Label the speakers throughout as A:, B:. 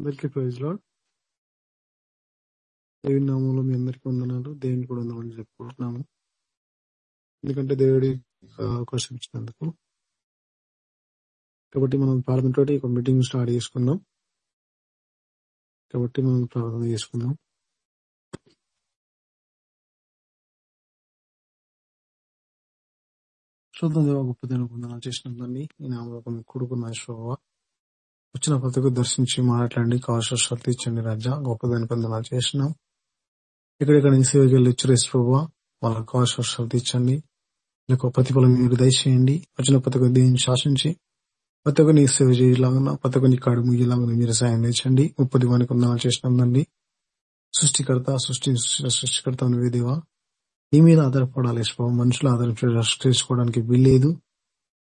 A: అందరికీ ప్రైజ్లో దేవుని నామంలో మీ అందరికీ వందనాలు. దేవుని కూడా వందనాలు చెప్పుకుంటున్నాము. ఎందుకంటే దేవుడి అవకాశం ఇచ్చినందుకు. కాబట్టి మనం ప్రార్థన తోటి ఒక మీటింగ్ స్టార్ట్ చేసుకుందాం. కాబట్టి మనం ప్రార్థన చేసుకుందాం. శుద్ధం దేవ గొప్ప దేవ వందనాలు చేసినందుకు ఈ నామలో కొడుకున్న శోభ వచ్చిన ప్రతికు దర్శించి మాట్లాడండి. కావాల్సిన శక్తి ఇచ్చండి రాజా. గొప్పదాని పొందనాలు చేసినాం ఎక్కడెక్కడ నుంచి సేవకి ఇచ్చారు ప్రభావ వాళ్ళ కావాల్సిన శక్తి ఇచ్చండి. లేక ప్రతిఫలం మీరు దయచేయండి. వచ్చిన ప్రతి ఒక్క దీన్ని శాసించి ప్రతి నీ సేవ చేయలాగా ప్రతి నీ కాడు ముగిలాగా మీరు సాయం తెచ్చండి ముప్పది వానికి వందనాలు చేసినందండి సృష్టికర్త సృష్టి సృష్టికర్త నువ్వేదేవా నీ మీద ఆధారపడాలి ప్రభావ మనుషులు ఆధారపడి చేసుకోవడానికి వీల్లేదు.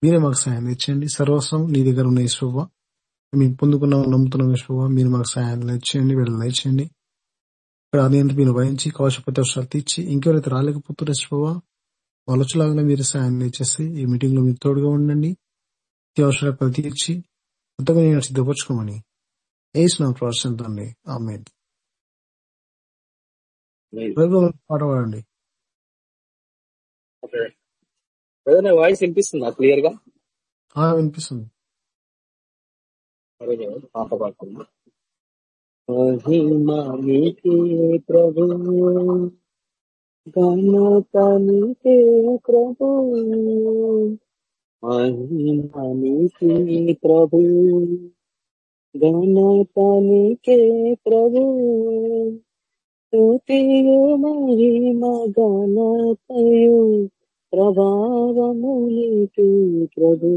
A: మీరే మాకు సాయం తెచ్చండి సర్వస్వం నీ దగ్గర ఉన్న ఈశ్వవ మేము పొందుకున్నాం నమ్ముతున్నాం ఈశ్వవ మీరు మాకు సాయం తెచ్చేయండి వీళ్ళని తెచ్చండి ఇక్కడ మీరు వహించి కవచపతి శక్తి ఇచ్చి ఇంకెవరైతే రాలేకపోతున్నారు ఈశ్వవ వాళ్ళొచ్చేలాగానే మీరు సాయం తెచ్చేసి ఈ మీటింగ్లో మీరు తోడుగా ఉండండి. అత్యవసర ప్రతి ఇచ్చి కొత్తగా నేను సిద్ధపరచుకోమని వేసిన ప్రోత్సహించండి ఆమె పాట పాడండి.
B: వాయిస్ వినిపిస్తుందా? క్లియర్గా
A: వినిపిస్తుంది.
B: పాట పాడుతున్నా మహిమా నీకే ప్రభు ఘనత నీకే ప్రభు మహిమా నీకే ప్రభు ఘనత నీకే ప్రభు స్తుతియు మహిమ ఘనతయు ప్రభావమునికి ప్రభు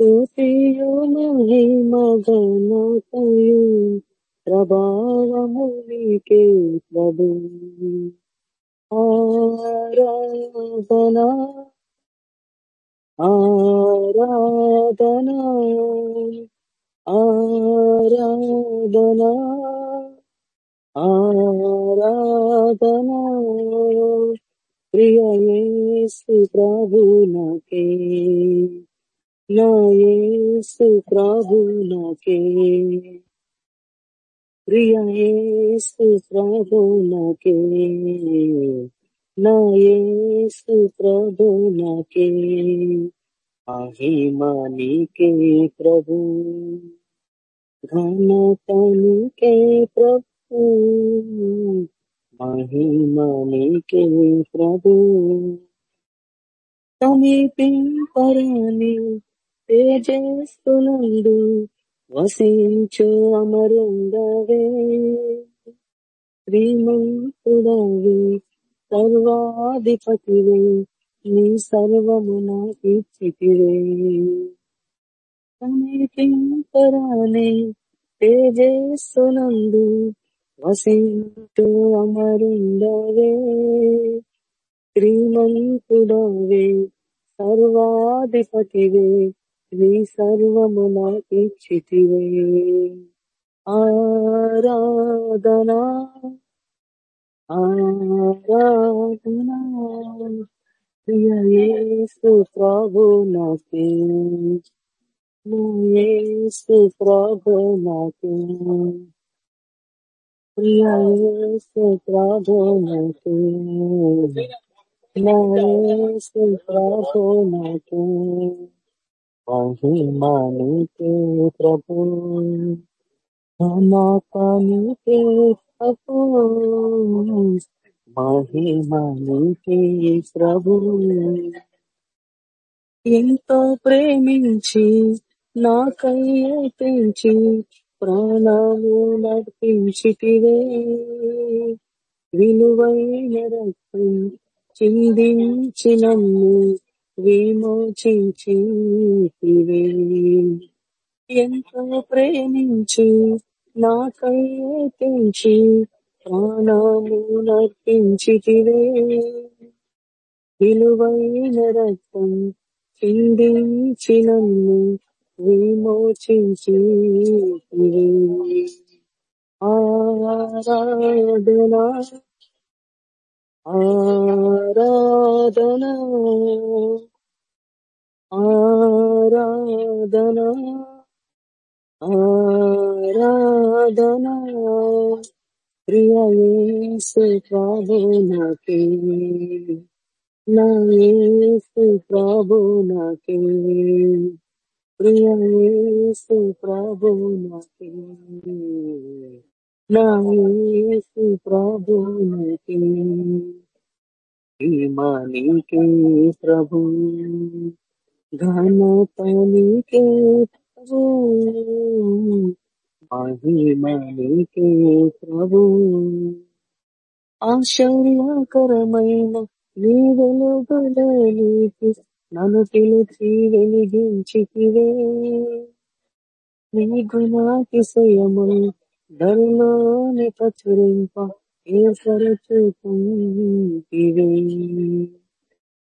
B: స్తుతియు మహిమ ఘనతయు ప్రభావమునికి ప్రభు. ఆరాధనా ఆరాధనా ఆరాధనా ఆరాధనా. ప్రియయేసు ప్రభునకే నాయేసు ప్రభునకే ప్రియయేసు ప్రభునకే నాయేసు ప్రభునకే మహిమా నీకే ప్రభు ఘనత నీకే ప్రభు మహిమా నీకే ప్రభు సమీపింపరాని తేజస్సునందు వసించు అమరుందవే శ్రీమంతుడవి సర్వాధిపతివే నీ సర్వమున ఇచ్చితివే సమీపింపరాని తేజస్సునందు వసించు అమరుందవే శ్రీమంతుడవే సర్వాధిపతివే నీ సర్వమున ఇచ్చితివే ఆరాధనా ఆరాధనా ప్రియయేసు ప్రభు నాకే యేసు ప్రభు నాకే ప్రియయేసు ప్రభు నాకే యేసు ప్రభు నాకే మహిమానికే ప్రభు నాకానికే ప్రభు మహిమానికే ప్రభు ఎంతో ప్రేమించి నాకయ్యే పెంచి ప్రాణాలు నడిపించితివే. విలువైన రక్తం చిందించినన్ను విమోచించితివే ఎంతో ప్రేమించి నాకయ్యే తెంచి ప్రాణాలు నర్పించితివే విలువైన రక్తం చిందించి నన్ను విమోచించి ఆరాధనా ఆరాధనా. ఆరాధనా ఆరాధనా. ప్రియ యేసు ప్రభునకే నా యేసు ప్రభునకే ప్రియ యేసు ప్రభునకే నా యేసు ప్రభునకే మహిమనికే ప్రభు. ఘనతనికే ప్రభు. మహిమనికే ప్రభు ఆశ్చర్యకరమైన నీ వెలుగులోనికి నన్ను పిలిచి వెలిగించితివే నీ గుణాతిశయములు ధరలోని ప్రచురింప ఏర్పరచుకుంటివే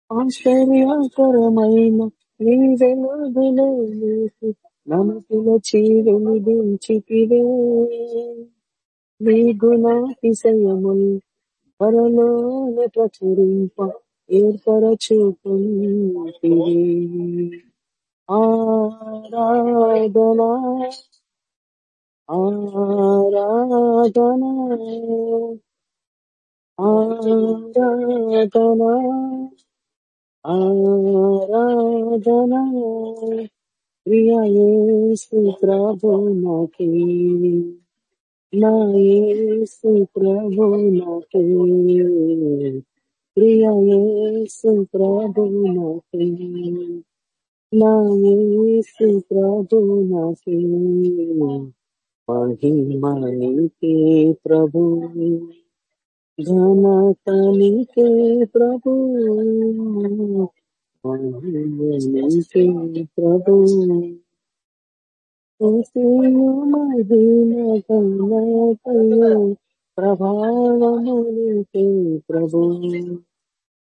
B: ఆశ్చర్యకరమైన నీ వెలుగులోనికి నన్ను పిలిచి నీ గుణాతిశయములు త్వరలోనే ప్రచురింప ఏర్పరచుకుంటివే. ఆరాధనా ఆరాధనా ఆరాధనా. ఆరాధనా ప్రియేసు ప్రభు ప్రభునకే నా యేసు ప్రభునకే ప్రియేసు ప్రభు ప్రభునకే నా యేసు ప్రభునకే మహిమనికే ప్రభు. ఘనతనికే ప్రభు. మహిమనికే ప్రభు. స్తుతియు మహిమ ఘనతయు ప్రభావమునికే ప్రభు.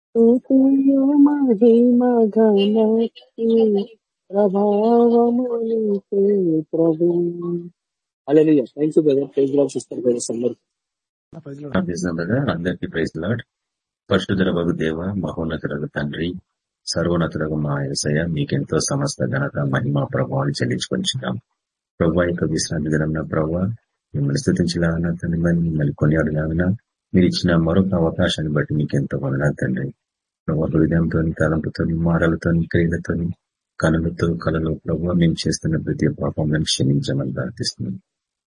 B: స్తుతియు మహిమ ఘనతయు ప్రభావమునికే ప్రభు. Hallelujah thank you brother praise Lord sister brothers అందరూ.
C: ప్రార్థిస్తున్నాం కదా అందరికీ ప్రైజ్ లాడ్ పరిశుద్ధుల వగు దేవ మహోన్నతులకు తండ్రి సర్వోన్నతులకు మా ఎసయ మీకెంతో సమస్త ఘనత మహిమ ప్రభావాలు చెల్లించుకొంచున్నాం ప్రభా యొక్క విశ్రాంతి దినం ప్రభావ మిమ్మల్ని స్థుతించలాగన తండ్రి మిమ్మల్ని కొనియాడలాగన మీరు ఇచ్చిన మరొక అవకాశాన్ని బట్టి మీకు ఎంతో వందనాలు తండ్రి. ప్రభావ హృదయంతో తలంపుతో మాటలతో క్రియలతో కనులతో కళలు ప్రభావ మేము చేస్తున్న ప్రతి పాపం మేము క్షమించమని ప్రార్థిస్తున్నాం.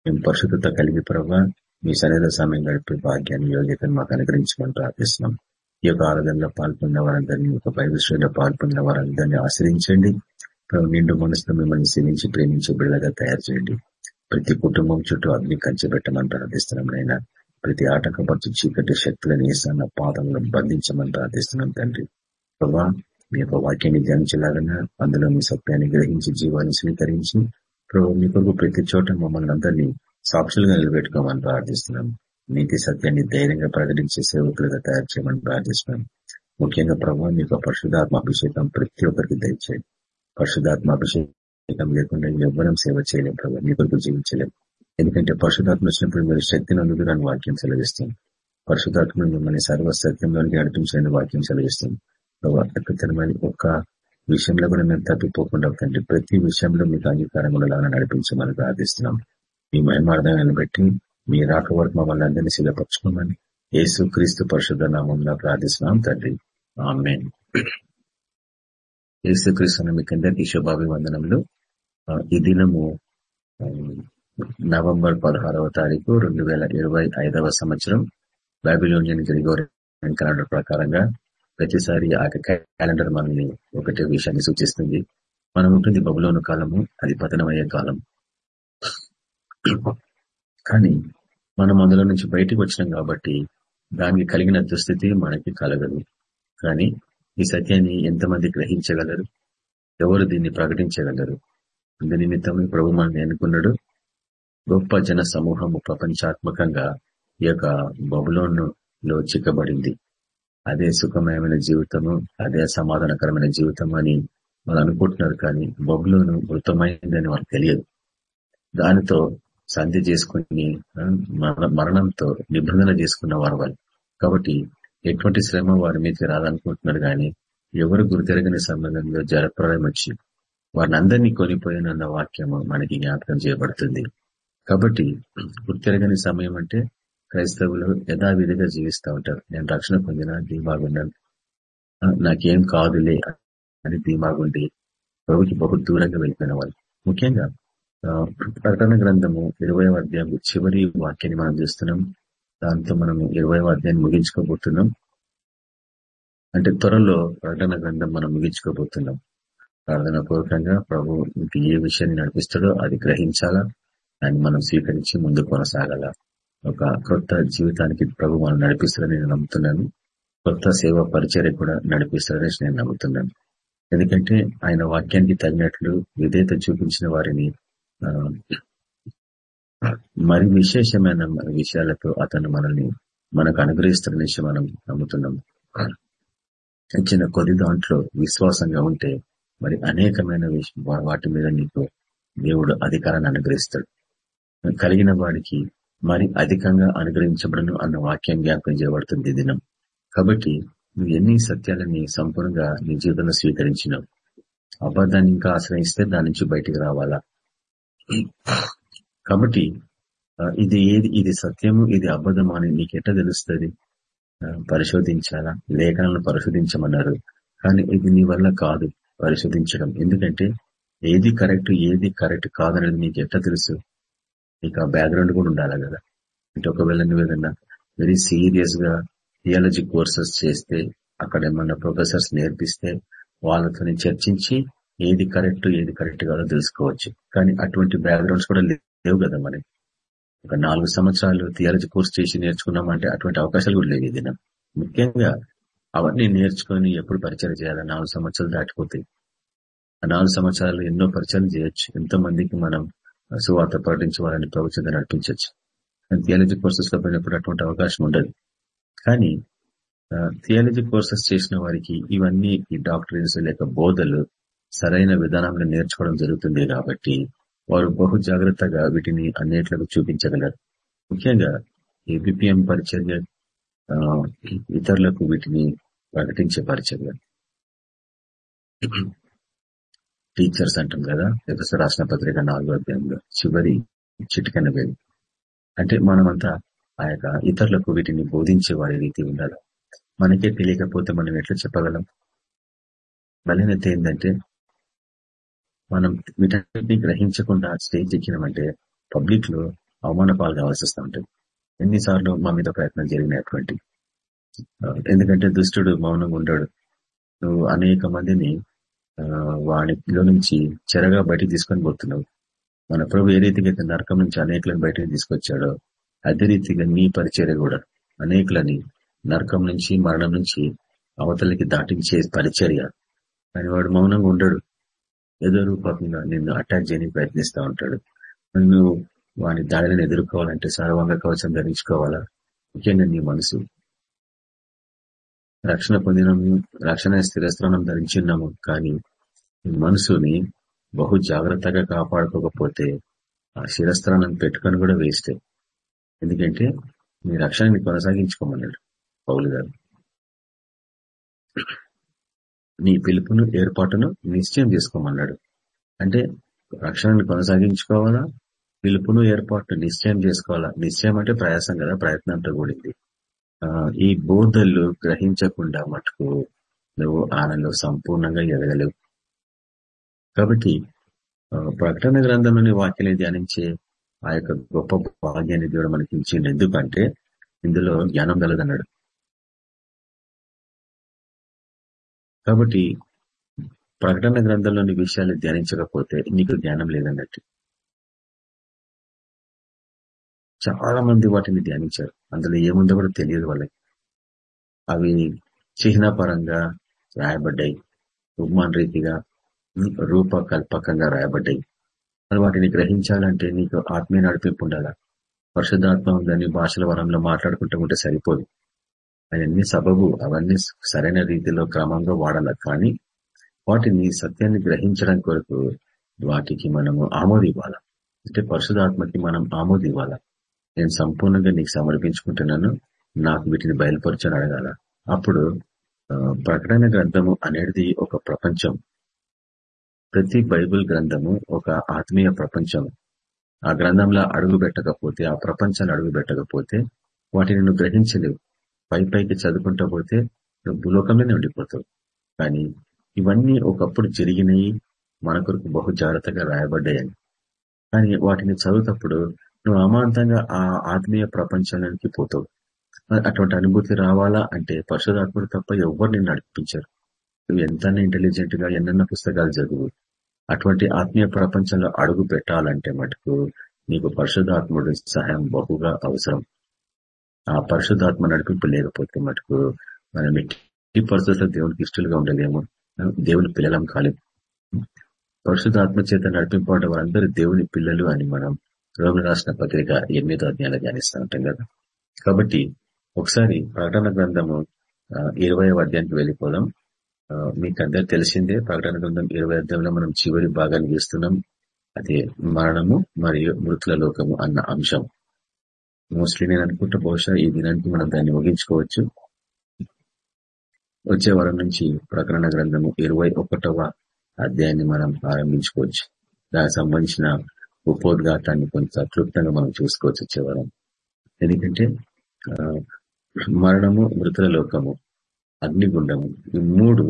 C: మేము పరిశుద్ధత కలిగి ప్రభావ మీ సరైన సమయం గడిపే భాగ్యాన్ని యోగ్యతను మాకు అనుగ్రహించమని ప్రార్థిస్తున్నాం. ఈ యొక్క ఆరాధనలో పాల్పొందిన వారందరినీ ఒక బైబిల్ పాల్పొందిన వారందరినీ ఆశ్రయించండి. నిండు మనసులో మిమ్మల్ని సేవించి ప్రేమించి బిళ్ళగా తయారు చేయండి. ప్రతి కుటుంబం చుట్టూ అగ్ని కంచెబెట్టమని ప్రార్థిస్తున్నాం నైనా ప్రతి ఆటంకపరచు చీకటి శక్తులను వేసాన్న పాదంలో బంధించమని ప్రార్థిస్తున్నాం తండ్రి. ప్రభా మీ యొక్క వాక్యాన్ని ధ్యానించలాగన అందులో మీ సత్యాన్ని గ్రహించి జీవాన్ని స్వీకరించి ప్రభు మీ కొరకు ప్రతి చోట మమ్మల్ని అందరినీ సాక్షులుగా నిలబెట్టుకోమని ప్రార్థిస్తున్నాం. నీతి సత్యాన్ని ధైర్యంగా ప్రకటించే సేవకులుగా తయారు చేయమని ప్రార్థిస్తున్నాం. ముఖ్యంగా ప్రభావ మీకు పరిశుధాత్మ అభిషేకం ప్రతి ఒక్కరికి దయచేయండి. పరిశుధాత్మ అభిషేకం లేకుండా ఎవ్వరం సేవ చేయలేం ప్రభు మీ కొరకు జీవించలేం. ఎందుకంటే పరిశుధాత్మ వచ్చినప్పుడు మీరు శక్తిని అందుకుని వాక్యం సెలవిస్తుంది. పరిశుధాత్మ మిమ్మల్ని సర్వసత్యంలోనికి నడిపించాలని వాక్యం సెలవిస్తుంది. అద్భుతమైన ఒక్క విషయంలో కూడా మేము తప్పిపోకుండా తండ్రి ప్రతి విషయంలో మీకు అంగీకారంలో లాగా నడిపించమని ప్రార్థిస్తున్నాం. మీ మహిమార్థాన్ని బట్టి మీ రాక వరకు మమ్మల్ని అందరినీ సిద్ధపరచుకోమని యేసు క్రీస్తు పరిశుద్ధ నామంలో ప్రార్థిస్తున్నాం తండ్రి. ఆమె యేసు క్రీస్తు మీకు అందరికీ శుభాభివందనములు. ఈ దినము నవంబర్ పదహారవ తారీఖు రెండు వేల ఇరవై ఐదవ సంవత్సరం బాబిలోనియన్ గ్రిగోరియన్ క్యాలెండర్ ప్రకారంగా ప్రతిసారి ఆ క్యాలెండర్ మనల్ని ఒకటే విషయాన్ని సూచిస్తుంది. మనం ఉంటుంది బబులోను కాలము అది పతనమయ్యే కాలం కానీ మనం అందులో నుంచి బయటకు వచ్చినాం కాబట్టి దానికి కలిగిన దుస్థితి మనకి కలగదు. కానీ ఈ సత్యాన్ని ఎంతమంది గ్రహించగలరు? ఎవరు దీన్ని ప్రకటించగలరు? అందు నిమిత్తం ప్రభు మనల్ని ఎన్నుకున్నాడు. గొప్ప జన సమూహము ప్రపంచాత్మకంగా ఈ యొక్క బబులోన్లో చిక్కబడింది. అదే సుఖమయమైన జీవితము అదే సమాధానకరమైన జీవితం అని వాళ్ళు అనుకుంటున్నారు కానీ బబులోను మృతమైందని వాళ్ళకి తెలియదు. దానితో సంధి చేసుకుని మరణంతో నిబంధన చేసుకున్న వారు వాళ్ళు. కాబట్టి ఎటువంటి శ్రమ వారి మీదకి రాదనుకుంటున్నారు కానీ ఎవరు గురితెరగని సంబంధంలో జలప్రలయం వచ్చి వారిని అందరినీ కొనిపోయినన్న వాక్యము మనకి జ్ఞాపకం చేయబడుతుంది. కాబట్టి గుర్తెరగని సమయం అంటే క్రైస్తవులు యథావిధిగా జీవిస్తూ ఉంటారు. నేను రక్షణ పొందిన ధీమాగున్నాను నాకేం కాదులే అని ధీమాగుండి ప్రభుకి బహు దూరంగా వెళ్ళిపోయిన వాళ్ళు. ముఖ్యంగా ప్రకటన గ్రంథము ఇరవై అధ్యాయం చివరి వాక్యాన్ని మనం చూస్తున్నాం. దాంతో మనం ఇరవై అధ్యాయాన్ని ముగించుకోబోతున్నాం. అంటే త్వరలో ప్రకటన గ్రంథం మనం ముగించుకోబోతున్నాం. ప్రార్థన పూర్వకంగా ప్రభు మీకు ఏ విషయాన్ని నడిపిస్తాడో అది గ్రహించాలా? దాన్ని మనం స్వీకరించి ముందు కొనసాగాల? ఒక కొత్త జీవితానికి ప్రభు మనం నడిపిస్తారని నేను నమ్ముతున్నాను. కొత్త సేవా పరిచర్య కూడా నడిపిస్తారని నేను నమ్ముతున్నాను. ఎందుకంటే ఆయన వాక్యానికి తగినట్లు విధేత చూపించిన వారిని మరి విశేషమైన విషయాలతో అతను మనల్ని మనకు అనుగ్రహిస్తున్న విషయం మనం నమ్ముతున్నాం చిన్న కొద్ది దాంట్లో విశ్వాసంగా ఉంటే మరి అనేకమైన వాటి మీద నీకు దేవుడు అధికారాన్ని అనుగ్రహిస్తాడు. కలిగిన వాడికి మరి అధికంగా అనుగ్రహించబడను అన్న వాక్యం జ్ఞాపకం చేయబడుతుంది దినం. కాబట్టి నువ్వు ఎన్ని సత్యాలని సంపూర్ణంగా నీ జీవితంలో స్వీకరించినావు? అబద్ధాన్ని ఇంకా ఆశ్రయిస్తే దాని నుంచి బయటికి రావాలా? కాబట్టి ఇది ఏది? ఇది సత్యము ఇది అబద్ధం అని ఎట్లా తెలుస్తుంది? పరిశోధించాలా? లేఖనాలను పరిశోధించమన్నారు. కానీ ఇది నీ వల్ల కాదు పరిశోధించడం. ఎందుకంటే ఏది కరెక్ట్ ఏది కరెక్ట్ కాదనేది నీకు ఎట్లా తెలుసు? నీకు ఆ బ్యాక్గ్రౌండ్ కూడా ఉండాలి కదా. అంటే ఒకవేళ నువ్వు ఏదన్నా వెరీ సీరియస్గా థియాలజీ కోర్సెస్ చేస్తే అక్కడ ఏమన్నా ప్రొఫెసర్స్ నేర్పిస్తే వాళ్ళతో చర్చించి ఏది కరెక్ట్ ఏది కరెక్ట్ కాదో తెలుసుకోవచ్చు. కానీ అటువంటి బ్యాక్గ్రౌండ్స్ కూడా లేవు కదా మనకి ఒక నాలుగు సంవత్సరాలు థియాలజీ కోర్స్ చేసి నేర్చుకున్నామంటే అటువంటి అవకాశాలు కూడా లేవు ఇది ముఖ్యంగా అవన్నీ నేర్చుకొని ఎప్పుడు పరిచయం చేయాలి? నాలుగు సంవత్సరాలు దాటిపోతాయి ఆ నాలుగు సంవత్సరాలు ఎన్నో పరిచయం చేయొచ్చు. ఎంతో మందికి మనం సువార్త ప్రకటించవాలని ప్రభుత్వం నడిపించవచ్చు థియాలజీ కోర్సెస్లో పోయినప్పుడు అటువంటి అవకాశం ఉండదు. కానీ థియాలజీ కోర్సెస్ చేసిన వారికి ఇవన్నీ ఈ డాక్టరీన్స్ లేక బోధలు సరైన విధానంలో నేర్చుకోవడం జరుగుతుంది కాబట్టి వారు బహు జాగ్రత్తగా వీటిని అన్నిట్లకు చూపించగలరు. ముఖ్యంగా ఈ బిపిఎం పరిచర్య ఇతరులకు వీటిని ప్రకటించే పరిచర్య టీచర్స్ అంటాం కదా ఎదురు రాసిన పత్రిక నాలుగో అధ్యాయంలో చివరి చిటికన వేది అంటే మనమంతా ఆ యొక్క ఇతరులకు వీటిని బోధించే వారి రీతి ఉండాలి. మనకే తెలియకపోతే మనం ఎట్లా చెప్పగలం? బలహీనత ఏంటంటే మనం వీటన్నిటిని గ్రహించకుండా స్టేజ్ ఎక్కినామంటే పబ్లిక్లో అవమాన పాలు కావాల్సి వస్తూ ఉంటుంది. ఎన్నిసార్లు మా మీద ప్రయత్నం జరిగినటువంటి. ఎందుకంటే దుష్టుడు మౌనంగా ఉండడు నువ్వు అనేక మందిని వాడిలో నుంచి చెరగా బయటికి తీసుకొని పోతున్నావు. మన ప్రభు ఏ రీతిగా నరకం నుంచి అనేకలను బయటకు తీసుకొచ్చాడో అదే రీతిగా నీ పరిచర్య కూడా అనేకులని నరకం నుంచి మరణం నుంచి అవతలకి దాటించే పరిచర్య. కానీ వాడు మౌనంగా ఉండడు. ఏదో రూపంగా నిన్ను అటాక్ చేయని ప్రయత్నిస్తూ ఉంటాడు. నువ్వు వాని దాడిని ఎదుర్కోవాలంటే సర్వాంగ కవచం ధరించుకోవాలా? ముఖ్యంగా నీ మనసు. రక్షణ పొందినము రక్షణ స్థిరస్థానం ధరించున్నాము కానీ మనసుని బహు జాగ్రత్తగా కాపాడుకోకపోతే ఆ శిరస్థానం పెట్టుకొని కూడా వేస్తే ఎందుకంటే మీ రక్షణని కొనసాగించుకోమన్నాడు పౌలు గారు. నీ పిలుపును ఏర్పాటును నిశ్చయం చేసుకోమన్నాడు. అంటే రక్షణను కొనసాగించుకోవాలా? పిలుపును ఏర్పాటు నిశ్చయం చేసుకోవాలా? నిశ్చయం అంటే ప్రయాసం కదా ప్రయత్నంతో కూడింది. ఈ బోధలు గ్రహించకుండా మటుకు నువ్వు ఆయనలో సంపూర్ణంగా ఎదగలేవు. కాబట్టి ప్రకటన గ్రంథంలోని వాక్యాన్ని ధ్యానించే ఆ యొక్క గొప్ప భాగ్యాన్ని దేవుడు మనకి ఇచ్చింది ఎందుకంటే ఇందులో జ్ఞానం కలదన్నాడు కాబట్టి ప్రకటన గ్రంథంలోని విషయాలు ధ్యానించకపోతే నీకు జ్ఞానం లేదన్నట్టు. చాలా మంది వాటిని ధ్యానించారు. అందులో ఏముందో కూడా తెలియదు వాళ్ళకి. అవి చిహ్నపరంగా రాయబడ్డాయి. ఉపమాన్ రీతిగా రూపకల్పకంగా రాయబడ్డాయి. మరి వాటిని గ్రహించాలంటే నీకు ఆత్మీయ నడిపింపు ఉండాలా? పరిశుద్ధాత్మ ఉందని భాషల వరంలో మాట్లాడుకుంటూ ఉంటే సరిపోదు. అవన్నీ సబబు అవన్నీ సరైన రీతిలో క్రమంగా వాడాల. కానీ వాటిని సత్యాన్ని గ్రహించడం కొరకు వాటికి మనము ఆమోదివ్వాల అంటే పరిశుధాత్మకి మనం ఆమోదివ్వాల నేను సంపూర్ణంగా నీకు సమర్పించుకుంటున్నాను నాకు వీటిని బయలుపరచని అడగాల? అప్పుడు ప్రకటన గ్రంథము అనేది ఒక ప్రపంచం. ప్రతి బైబిల్ గ్రంథము ఒక ఆత్మీయ ప్రపంచం. ఆ గ్రంథంలో అడుగు పెట్టకపోతే ఆ ప్రపంచాన్ని అడుగు పెట్టకపోతే వాటిని నువ్వు గ్రహించలేవు. పై పైకి చదువుకుంటా పోతే నువ్వు భూలోకంలోనే ఉండిపోతావు. కానీ ఇవన్నీ ఒకప్పుడు జరిగినాయి మన కొరకు బహు జాగ్రత్తగా రాయబడ్డాయని. కానీ వాటిని చదువుతప్పుడు నువ్వు అమాంతంగా ఆ ఆత్మీయ ప్రపంచానికి పోతావు. అటువంటి అనుభూతి రావాలా అంటే పరిశుధాత్ముడు తప్ప ఎవరు నిన్ను నడిపించారు. నువ్వు ఎంత ఇంటెలిజెంట్గా ఎన్నెన్న పుస్తకాలు చదువు. అటువంటి ఆత్మీయ ప్రపంచంలో అడుగు పెట్టాలంటే మటుకు నీకు పరిశుధాత్ముడి సహాయం బహుగా అవసరం. ఆ పరిశుధాత్మ నడిపింపు లేకపోతే మటుకు మనం ఎట్టి పరిస్థితుల్లో దేవునికి ఇష్టలుగా ఉండలేము. దేవుని పిల్లలం కాలేము పరిశుధాత్మ చేత నడిపింపబడ్డ వారందరూ దేవుని పిల్లలు అని మనం రోగులు రాసిన పత్రిక ఎనిమిదో అధ్యాయంలో ధ్యానిస్తూ ఉంటాం కదా. కాబట్టి ఒకసారి ప్రకటన గ్రంథము ఇరవై అధ్యాయానికి వెళ్ళిపోదాం. మీకు అందరు తెలిసిందే ప్రకటన గ్రంథం ఇరవై అధ్యాయంలో మనం చివరి భాగాన్ని గీస్తున్నాం. అదే మరణము మరియు మృతుల లోకము అన్న అంశం. మోస్ట్లీ నేను అనుకుంటా బహుశా ఈ దినానికి మనం దాన్ని ముగించుకోవచ్చు. వచ్చే వారం నుంచి ప్రకరణ గ్రంథము ఇరవై ఒకటవ అధ్యాయాన్ని మనం ప్రారంభించుకోవచ్చు. దానికి సంబంధించిన ఉపోద్ఘాతాన్ని కొంత క్లుప్తంగా మనం చూసుకోవచ్చు వచ్చే వారం. ఎందుకంటే మరణము మృతుల లోకము అగ్నిగుండము ఈ మూడు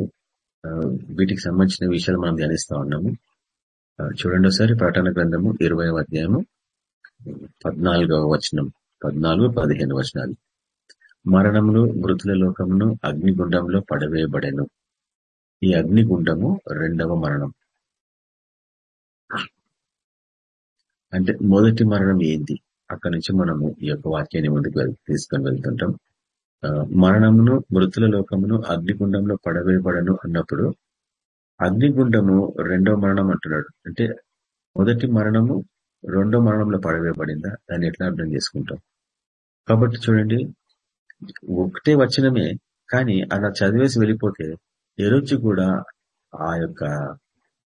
C: వీటికి సంబంధించిన విషయాలు మనం ధ్యానిస్తా ఉన్నాము. చూడండి ఒకసారి ప్రకటన గ్రంథము ఇరవై అధ్యాయము పద్నాలుగవ వచనం. పద్నాలుగు పదిహేను వచనాలు. మరణములు మృతుల లోకమును అగ్నిగుండంలో పడవేయబడెను. ఈ అగ్నిగుండము రెండవ మరణం. అంటే మొదటి మరణం ఏంది అక్కడ నుంచి మనము ఈ యొక్క వాక్యాన్ని ముందుకు తీసుకొని వెళ్తుంటాం. మరణమును మృతుల లోకమును అగ్నిగుండంలో పడవేయబడను అన్నప్పుడు అగ్నిగుండము రెండో మరణం అంటున్నాడు. అంటే మొదటి మరణము రెండో మరణంలో పడవేయబడిందా? దాన్ని ఎట్లా అర్థం చేసుకుంటాం? కాబట్టి చూడండి ఒకటే వచనమే కానీ అలా చదివేసి వెళ్ళిపోతే ఎరుచి కూడా ఆ యొక్క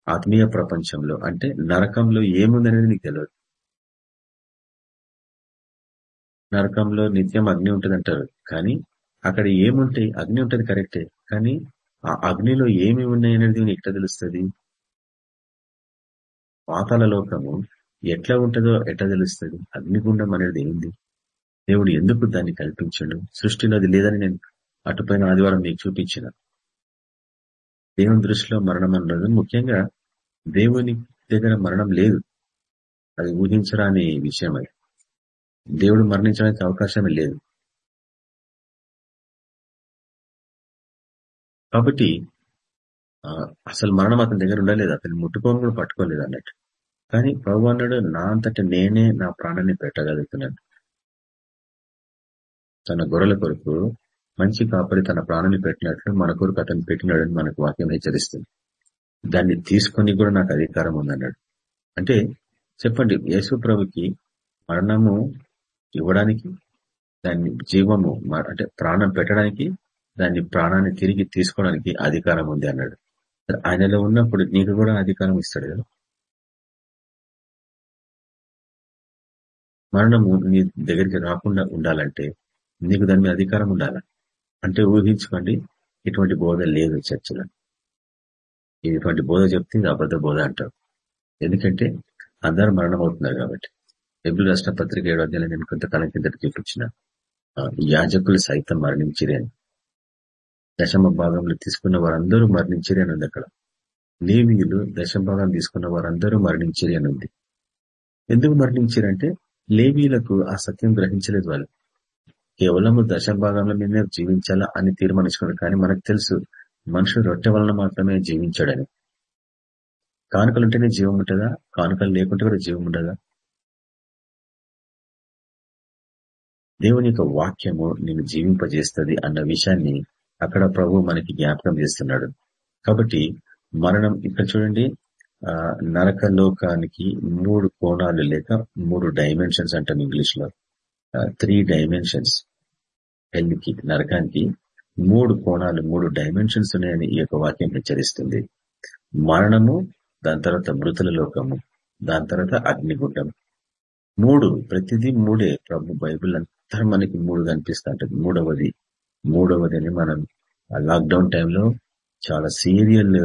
C: ఆత్మీయ ప్రపంచంలో అంటే నరకంలో ఏముందనేది నీకు తెలియదు నరకంలో నిత్యం అగ్ని ఉంటుంది అంటారు కానీ అక్కడ ఏముంటాయి అగ్ని ఉంటుంది కరెక్టే కానీ ఆ అగ్నిలో ఏమి ఉన్నాయి అనేది నీకు ఎట్లా తెలుస్తుంది? పాతాల లోకము ఎట్లా ఉంటుందో ఎట్లా తెలుస్తుంది? అగ్నిగుండం అనేది ఏంది? దేవుడు ఎందుకు దాన్ని కల్పించాడు? సృష్టిలో అది లేదని నేను అటుపైన ఆదివారం మీకు చూపించిన. దేవుని దృష్టిలో మరణం అన్నది ముఖ్యంగా దేవుని దగ్గర మరణం లేదు. అది ఊహించరాని విషయం అది దేవుడు మరణించడానికి అవకాశమే లేదు. కాబట్టి అసలు మరణం అతని దగ్గర ఉండలేదు. అతను ముట్టుకోని కూడా పట్టుకోలేదు అన్నట్టు. కానీ ప్రభు అన్నాడు నా అంతట నేనే నా ప్రాణాన్ని పెట్టగలుగుతున్నాను. తన గొర్రెల కొరకు మంచి కాపరి తన ప్రాణాన్ని పెట్టినట్లు మన కొరకు అతను పెట్టినాడని మనకు వాక్యం హెచ్చరిస్తుంది. దాన్ని తీసుకొని కూడా నాకు అధికారం ఉందన్నాడు. అంటే చెప్పండి యేసు ప్రభుకి మరణము ఇవ్వడానికి దాన్ని జీవము అంటే ప్రాణం పెట్టడానికి దాన్ని ప్రాణాన్ని తిరిగి తీసుకోవడానికి అధికారం ఉంది అన్నాడు. ఆయనలో ఉన్నప్పుడు నీకు కూడా అధికారం ఇస్తాడు కదా? మరణము నీ దగ్గరికి రాకుండా ఉండాలంటే నీకు దాని మీద అధికారం ఉండాలి? అంటే ఊహించుకోండి ఇటువంటి బోధ లేదు చర్చలో. ఇటువంటి బోధ చెప్తే అబద్ధ బోధ అంటారు. ఎందుకంటే అందరూ మరణం అవుతున్నారు కాబట్టి. ఎబ్రి రాష్ట్ర పత్రిక ఏడు అధ్యాయులు నేను కొంతకాలం కిందట చూపించిన యాజకులు సైతం మరణించిరేను అని. దశమ భాగంలో తీసుకున్న వారందరూ మరణించిరే అని అక్కడ. లేవీయులు దశమ భాగం తీసుకున్న వారందరూ మరణించిరే అని ఉంది. ఎందుకు మరణించారంటే లేవీలకు ఆ సత్యం గ్రహించలేదు వాళ్ళు. కేవలం దశభాగంలో మేమే జీవించాలా అని తీర్మానించుకున్నారు. కానీ మనకు తెలుసు మనుషుడు రొట్టె వలన మాత్రమే జీవించాడని. కానుకలు ఉంటేనే జీవం ఉంటుందా? కానుకలు లేకుంటే కూడా జీవం ఉండదా? దేవుని యొక్క వాక్యము నేను జీవింపజేస్తుంది అన్న విషయాన్ని అక్కడ ప్రభు మనకి జ్ఞాపకం చేస్తున్నాడు. కాబట్టి మరణం ఇక్కడ చూడండి. ఆ నరక లోకానికి మూడు కోణాలు లేక మూడు డైమెన్షన్స్ అంటాం ఇంగ్లీష్లో త్రీ డైమెన్షన్స్ హెల్కి నరకానికి మూడు కోణాలు మూడు డైమెన్షన్స్ ఉన్నాయని ఈ యొక్క వాక్యం హెచ్చరిస్తుంది. మరణము దాని తర్వాత మృతుల లోకము దాని తర్వాత అగ్నిగుండం. మూడు ప్రతిదీ మూడే. ప్రభు బైబుల్ అంతా మనకి మూడు కనిపిస్తూ ఉంటుంది. మూడవది మూడవది అని మనం లాక్డౌన్ టైంలో చాలా సీరియల్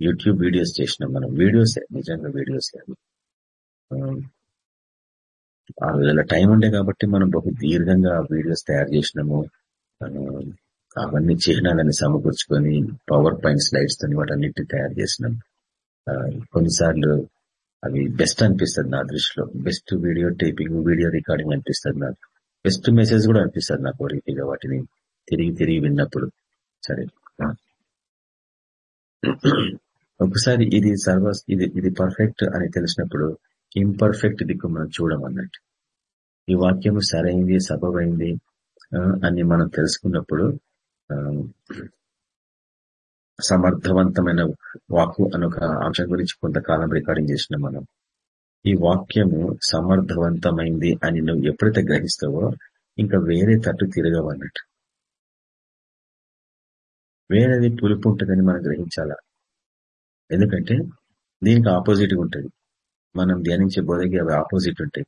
C: యూట్యూబ్ వీడియోస్ చేసినాం మనం. వీడియోస్ నిజంగా వీడియోస్ ఆ వేళ టైం ఉండే కాబట్టి మనం బహు దీర్ఘంగా వీడియోస్ తయారు చేసినాము. అవన్నీ చిహ్నాలని సమకూర్చుకొని పవర్ పాయింట్ స్లైడ్స్తో వాటన్నిటిని తయారు చేసినాం. కొన్నిసార్లు అవి బెస్ట్ అనిపిస్తుంది నా దృష్టిలో. Best video typing video recording అనిపిస్తుంది నాకు. బెస్ట్ మెసేజ్ కూడా అనిపిస్తుంది నాకు రీతిగా వాటిని తిరిగి తిరిగి విన్నప్పుడు. సరే. ఒకసారి ఇది సర్వస్ ఇది ఇది పర్ఫెక్ట్ అని తెలిసినప్పుడు ఇంపర్ఫెక్ట్ దిక్కు మనం చూడమన్నట్టు. ఈ వాక్యం సరైంది సబబైంది అని మనం తెలుసుకున్నప్పుడు సమర్థవంతమైన వాక్కు అని ఒక అంశం గురించి కొంతకాలం రికార్డింగ్ చేసిన మనం. ఈ వాక్యము సమర్థవంతమైంది అని నువ్వు ఎప్పుడైతే గ్రహిస్తావో ఇంకా వేరే తట్టు తిరగవన్నట్టు. వేరేది పులుపు ఉంటుందని మనం గ్రహించాలా? ఎందుకంటే దీనికి ఆపోజిట్ ఉంటుంది. మనం ధ్యానించే బోధకి అవి ఆపోజిట్ ఉంటాయి.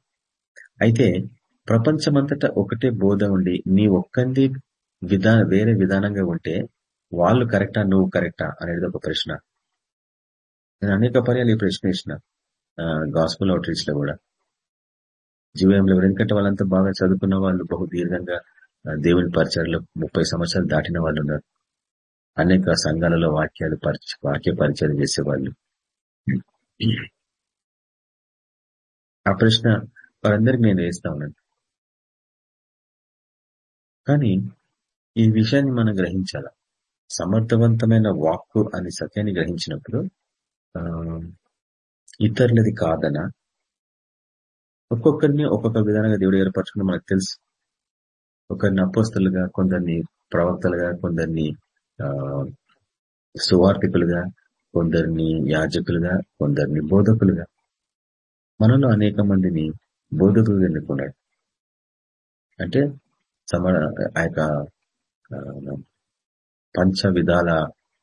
C: అయితే ప్రపంచమంతటా ఒకటే బోధ ఉండి నీ ఒక్కంది విధాన వేరే విధానంగా ఉంటే వాళ్ళు కరెక్టా నువ్వు కరెక్టా అనేది ఒక ప్రశ్న. నేను అనేక పర్యాలు ఈ ప్రశ్న ఇచ్చిన గాస్పుల్ అవుట్రీచ్లో కూడా. జీవయంలో ఎందుకంటే వాళ్ళంతా బాగా చదువుకున్న వాళ్ళు బహు దీర్ఘంగా దేవుని పరిచయలో ముప్పై సంవత్సరాలు దాటిన వాళ్ళు ఉన్నారు. అనేక సంఘాలలో వాక్యాలు వాక్య పరిచయం చేసేవాళ్ళు. ఆ ప్రశ్న వారందరికి నేను వేస్తా ఉన్నాను. కానీ ఈ విషయాన్ని మనం గ్రహించాల? సమర్థవంతమైన వాక్కు అని సత్యాన్ని గ్రహించినప్పుడు ఇతరులది కాదనా? ఒక్కొక్కరిని ఒక్కొక్క విధానంగా దేవుడు ఏర్పరచుకుని మనకు తెలుసు. ఒకరిని అపోస్తలుగా కొందరిని ప్రవక్తలుగా కొందరిని సువార్థికులుగా కొందరిని యాజకులుగా కొందరిని బోధకులుగా. మనలో అనేక మందిని బోధకులుగా ఎన్నుకున్నాడు. అంటే సమ ఆ యొక్క పంచ విధాల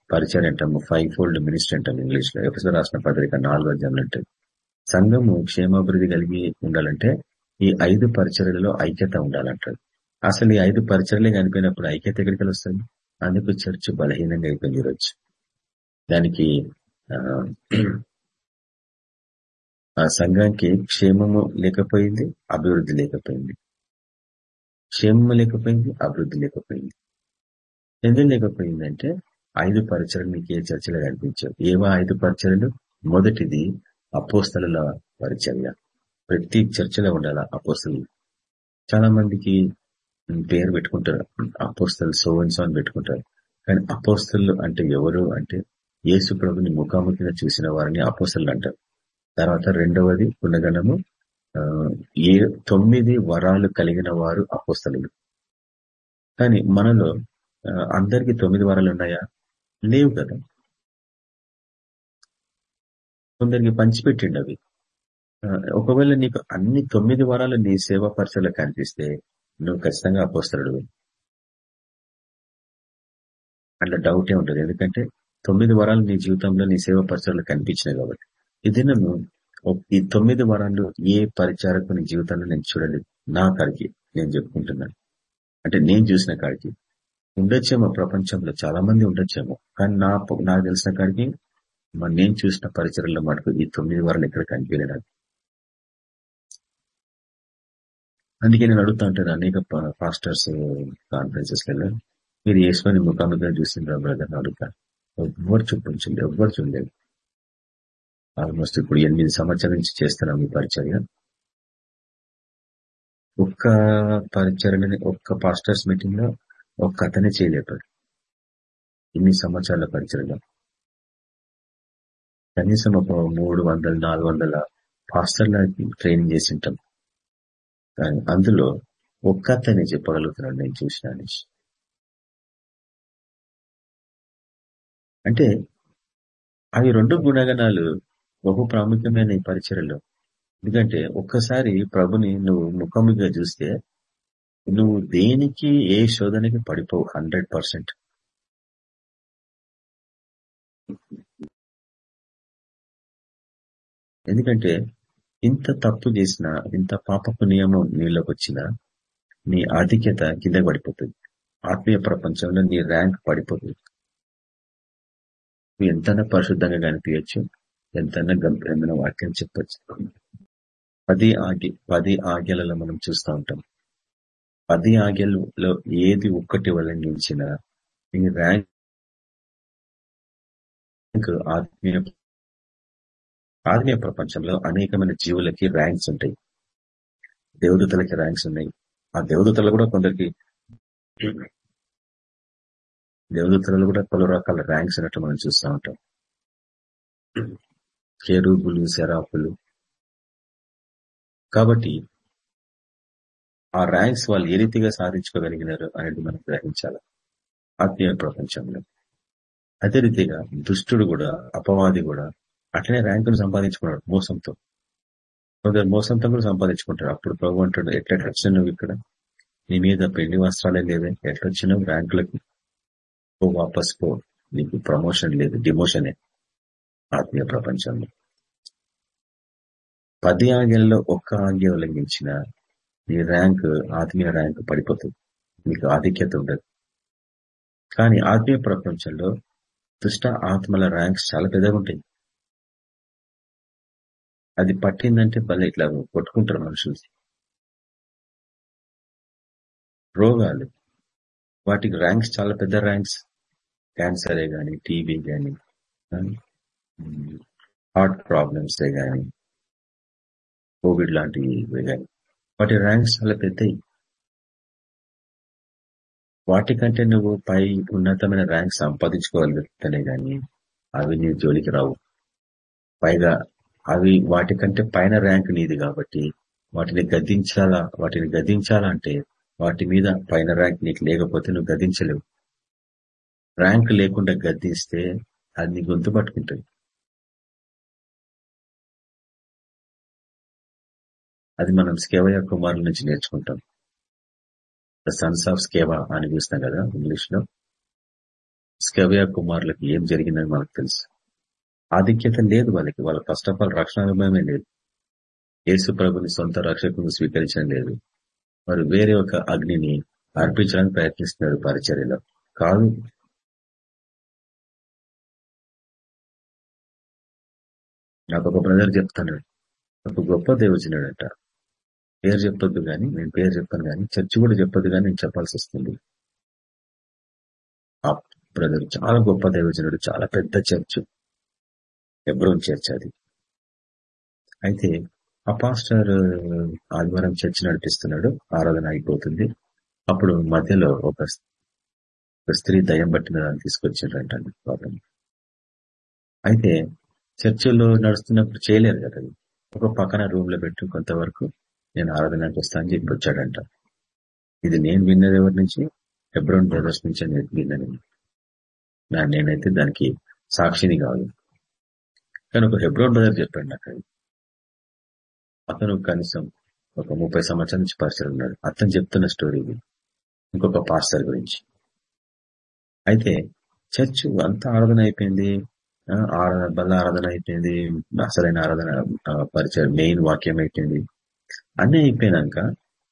C: పరిచయం అంటాము ఫైవ్ ఫోల్డ్ మినిస్టర్ అంటాము ఇంగ్లీష్లో ఎఫ్ఎస్ రాసిన పత్రిక నాలుగు అధ్యాయంలో అంటే సంఘము క్షేమాభివృద్ధి కలిగి ఉండాలంటే ఈ ఐదు పరిచర్యలలో ఐక్యత ఉండాలంటారు అసలు ఈ ఐదు పరిచర్లే కనిపోయినప్పుడు ఐక్యత ఎక్కడికి వస్తుంది? అందుకు చర్చ్ బలహీనంగా అయిపోయింది ఈరోజు. దానికి ఆ సంఘానికి క్షేమము లేకపోయింది అభివృద్ధి లేకపోయింది. క్షేమము లేకపోయింది అభివృద్ధి లేకపోయింది. ఎందుకు లేకపోయిందంటే ఐదు పరిచయలు మీకు ఏ చర్చలు కనిపించావు? ఏవో ఐదు పరిచయలు? మొదటిది అపోస్తల పరిచర్య. ప్రతి చర్చలో ఉండాల అపోస్తలు? చాలా మందికి పేరు పెట్టుకుంటారు. అపోస్తలు సోవన్సో అని పెట్టుకుంటారు. కానీ అపోస్తలు అంటే ఎవరు? అంటే యేసు ప్రభుని ముఖాముఖిగా చూసిన వారిని అపోస్తలు అంటారు. తర్వాత రెండవది గుణగణము ఏ తొమ్మిది వరాలు కలిగిన వారు అపోస్తలు కానీ మనలో అందరికి తొమ్మిది వరాలు ఉన్నాయా? లేవు కదా. కొందరికి పంచిపెట్టిండి అవి ఒకవేళ నీకు అన్ని తొమ్మిది వరాలు నీ సేవా పరిచయలో కనిపిస్తే నువ్వు ఖచ్చితంగా అపోస్తరుడు అట్లా డౌటే ఉంటుంది. ఎందుకంటే తొమ్మిది వరాలు నీ జీవితంలో నీ సేవ పరిచయాలు కనిపించినాయి కాబట్టి. ఇది నన్ను ఈ తొమ్మిది వారాలు ఏ పరిచారకుని జీవితంలో నేను చూడలేదు. నా కాడికి నేను చెప్పుకుంటున్నాను. అంటే నేను చూసిన కాడికి. ఉండొచ్చేమో ప్రపంచంలో చాలా మంది ఉండొచ్చేమో. కానీ నా నాకు తెలిసిన కాడికి నేను చూసిన పరిచయంలో మటుకు ఈ తొమ్మిది వారాలు ఎక్కడ కనిపించలేదు అందుకే నేను అడుగుతా ఉంటాను అనేక పాస్టర్స్ కాన్ఫరెన్సెస్ వెళ్ళాను మీరు యేసుని ముఖాముఖిగా చూసిండ్రా బ్రదర్ అడుగుతా. ఎవ్వరు చూపించండి ఎవ్వరు చూడలేదు. ఆల్మోస్ట్ ఇప్పుడు ఎనిమిది సంవత్సరాల నుంచి చేస్తున్నాం ఈ పరిచర్య. ఒక్క పరిచర్యని ఒక్క పాస్టర్స్ మీటింగ్లో ఒక్క అతనే చేయలేపాడు ఇన్ని సంవత్సరాల పరిచయలో కనీసం ఒక మూడు వందల నాలుగు వందల పాస్టర్ల ట్రైనింగ్ చేసి ఉంటాం. కానీ అందులో ఒక్క అతనే చెప్పగలుగుతున్నాడు నేను చూసిన అనేసి. అంటే అవి రెండు గుణగణాలు బహు ప్రాముఖ్యమైన ఈ పరిచయలో ఎందుకంటే ఒక్కసారి ప్రభుని నువ్వు ముఖముగా చూస్తే నువ్వు దేనికి ఏ శోధనకి పడిపోవు హండ్రెడ్ పర్సెంట్. ఎందుకంటే ఇంత తప్పు చేసిన ఇంత పాపపు నియమం నీలోకి వచ్చిన నీ ఆధిక్యత కింద పడిపోతుంది. ఆత్మీయ ప్రపంచంలో నీ ర్యాంక్ పడిపోతుంది. నువ్వు ఎంతైనా పరిశుద్ధంగా కనిపించచ్చు ఎంతైనా గంభీరమైన వాక్యం చెప్పచ్చు. పది ఆగి పది ఆగ్యలలో మనం చూస్తూ ఉంటాం. పది ఆగ్యలలో ఏది ఒక్కటి ఉల్లంఘించిన ఈ ర్యాంక్ ఆత్మీయ ఆత్మీయ ప్రపంచంలో అనేకమైన జీవులకి ర్యాంక్స్ ఉంటాయి. దేవదూతలకి ర్యాంక్స్ ఉన్నాయి. ఆ దేవదూతలు కూడా కొందరికి దేవదూతలలో కూడా పలు రకాల ర్యాంక్స్ ఉన్నట్టు మనం చూస్తూ ఉంటాం. కెరూబులు సెరాపులు కాబట్టి ఆ ర్యాంక్స్ వాళ్ళు ఏ రీతిగా సాధించుకోగలిగినారు అనేది మనం గ్రహించాలి. ఆత్మీయ ప్రపంచంలో. అదే రీతిగా దుష్టుడు కూడా అపవాది కూడా అట్లనే ర్యాంకును సంపాదించుకున్నాడు మోసంతో. కొందరు మోసంతో కూడా సంపాదించుకుంటారు. అప్పుడు ప్రభు అంటాడు ఎట్లా వచ్చినావు ఇక్కడ? నీ మీద పెళ్ళి వస్త్రాలే లేవే. ఎట్లొచ్చినావు ర్యాంకులకి? ఓ వాపస్ పో. నీకు ప్రమోషన్ లేదు డిమోషనే. ఆత్మీయ ప్రపంచంలో. పది ఆజ్ఞల్లో ఒక్క ఆజ్ఞ ఉల్లంఘించిన నీ ర్యాంక్ ఆత్మీయ ర్యాంక్ పడిపోతుంది. నీకు ఆధిక్యత ఉండదు. కానీ ఆత్మీయ ప్రపంచంలో దుష్ట ఆత్మల ర్యాంక్స్ చాలా పెద్దగా ఉంటాయి. అది పట్టిందంటే భలే ఇట్లా కొట్టుకుంటారు మనుషులు. రోగాలు. వాటికి ర్యాంక్స్ చాలా పెద్ద ర్యాంక్స్. క్యాన్సరే కానీ టీబీ కానీ హార్ట్ ప్రాబ్లమ్స్ కానీ కోవిడ్ లాంటివి కానీ వాటి ర్యాంక్స్ చాలా పెద్దవి వాటికంటే నువ్వు పై ఉన్నతమైన ర్యాంక్ సంపాదించుకోగలుగుతానే కానీ అవి నీ జోలికి రావు. పైగా అవి వాటికంటే పైన ర్యాంక్ నీది కాబట్టి వాటిని గద్దించాలా వాటిని గద్దించాలంటే వాటి మీద పైన ర్యాంక్ నీకు లేకపోతే నువ్వు గద్దించలేవు. ర్యాంక్ లేకుండా గద్దిస్తే అది నీ గొంతు పట్టుకుంటుంది. అది మనం స్కేవయ కుమారుల నుంచి నేర్చుకుంటాం. ద సన్స్ ఆఫ్ స్కేవా అని చూస్తాం కదా ఇంగ్లీష్లో. స్కేవయ కుమారులకు ఏం జరిగిందని మనకు తెలుసు. ఆధిక్యత లేదు వాళ్ళకి. వాళ్ళ ఫస్ట్ ఆఫ్ ఆల్ రక్షణ అనుభవమే లేదు. యేసు ప్రభుని సొంత రక్షకుని స్వీకరించడం లేదు. వారు వేరే ఒక అగ్నిని అర్పించడానికి ప్రయత్నిస్తున్నారు పరిచర్యలో. కాదు. నాకు ఒక బ్రదర్ చెప్తున్నాడు. ఒక గొప్ప దేవచనుడంట పేరు చెప్పొద్దు కానీ నేను పేరు చెప్పాను కానీ చర్చి కూడా చెప్పొద్దు కానీ నేను చెప్పాల్సి వస్తుంది. ఆ బ్రదర్ చాలా గొప్ప దైవజనుడు చాలా పెద్ద చర్చ్. ఎబ్రోన్ చర్చ్ అది. అయితే ఆ పాస్టర్ ఆదివారం చర్చ్ నడిపిస్తున్నాడు ఆరాధన అయిపోతుంది. అప్పుడు మధ్యలో ఒక స్త్రీ దయం పట్టిన దాన్ని తీసుకొచ్చిండ్రంట పాపం. అయితే చర్చిలో నడుస్తున్నప్పుడు చేయలేరు కదా ఒక పక్కన రూమ్లో పెట్టు కొంతవరకు. నేను ఆరాధనకు వస్తా అని చెప్పి వచ్చాడంట. ఇది నేను విన్నది ఎవరి నుంచి? హెబ్రోన్ బ్రదర్స్ నుంచి విన్నాను నా నేనైతే దానికి సాక్షిని కాదు. కానీ ఒక హెబ్రోన్ బ్రదర్ చెప్పాడు నాకు అతను కనీసం ఒక ముప్పై సంవత్సరాల నుంచి పరిచయం ఉన్నాడు. అతను చెప్తున్న స్టోరీ ఇంకొక పాస్టర్ గురించి. అయితే చర్చ్ అంత ఆరాధన అయిపోయింది. ఆరాధన బల్ల ఆరాధన అయిపోయింది. అసలైన ఆరాధన పరిచయం మెయిన్ వాక్యం అయిపోయింది. అన్నీ అయిపోయినాక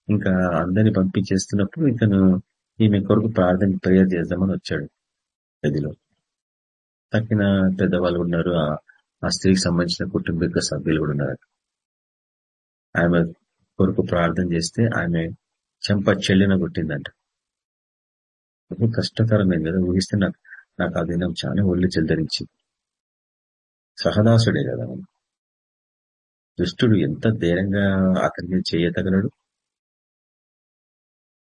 C: ఇంకా అందరిని పంపించేస్తున్నప్పుడు ఇతను ఈమె కొరకు ప్రార్థన ప్రేయర్ చేద్దామని వచ్చాడు గదిలో. తక్కిన పెద్దవాళ్ళు ఉన్నారు. ఆ స్త్రీకి సంబంధించిన కుటుంబిక సభ్యులు కూడా ఉన్నారు. ఆమె కొరకు ప్రార్థన చేస్తే ఆమె చెంప చెల్లిన కొట్టిందంట. కష్టతరమైంది కదా ఊహిస్తే నాకు నాకు ఆ దినం చాలా ఒళ్ళు చెల్దరించి సహదాసుడే కదా దుష్టుడు ఎంత ధైర్యంగా అతని మీద చేయతగలడు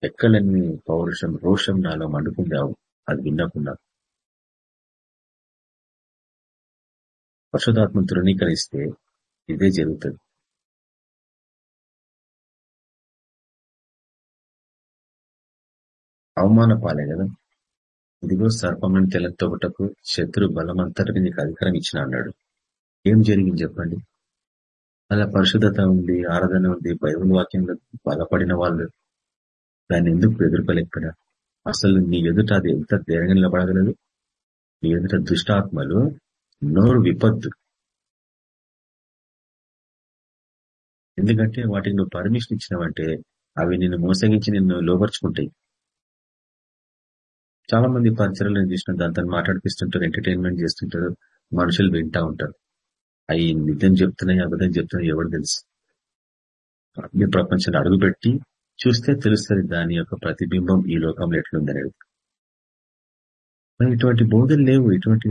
C: ఎక్కలేని పౌరుషం రోషం నాలో మండుకుందావు. అది విన్నకుండా. పశుధాత్మ తృణీకరిస్తే ఇదే జరుగుతుంది. అవమాన పాలే కదా. ఇదిగో సర్పంలోని తెల్లతొగటకు శత్రు బలమంతటికి నీకు అధికారం ఇచ్చిన అన్నాడు. ఏం జరిగింది చెప్పండి? అలా పరిశుద్ధత ఉంది ఆరాధన ఉంది బైబుల్ వాక్యంలో బలపడిన వాళ్ళు దాన్ని ఎందుకు ఎదుర్కోలేకపోయినా? అసలు నీ ఎదుట అది ఎంత ధైర్యంగా నిలబడగలదు? నీ ఎదుట దుష్టాత్మలు నోరు విపత్తు ఎందుకంటే వాటికి నువ్వు పర్మిషన్ ఇచ్చినావంటే అవి నిన్ను మోసగించి నిన్ను లోపరుచుకుంటాయి చాలా మంది పరిచయాలు నేను చూసిన దాంతో మాట్లాడిపిస్తుంటారు ఎంటర్టైన్మెంట్ చేస్తుంటారు మనుషులు వింటా ఉంటారు. అవి నిజం చెప్తున్నాయి అబద్ధం చెప్తున్నాయి ఎవరు తెలుసు. అన్ని ప్రపంచంలో అడుగుపెట్టి చూస్తే తెలుస్తుంది దాని యొక్క ప్రతిబింబం ఈ లోకంలో ఎట్లుందనేది. మరి ఇటువంటి బోధలు లేవు ఇటువంటి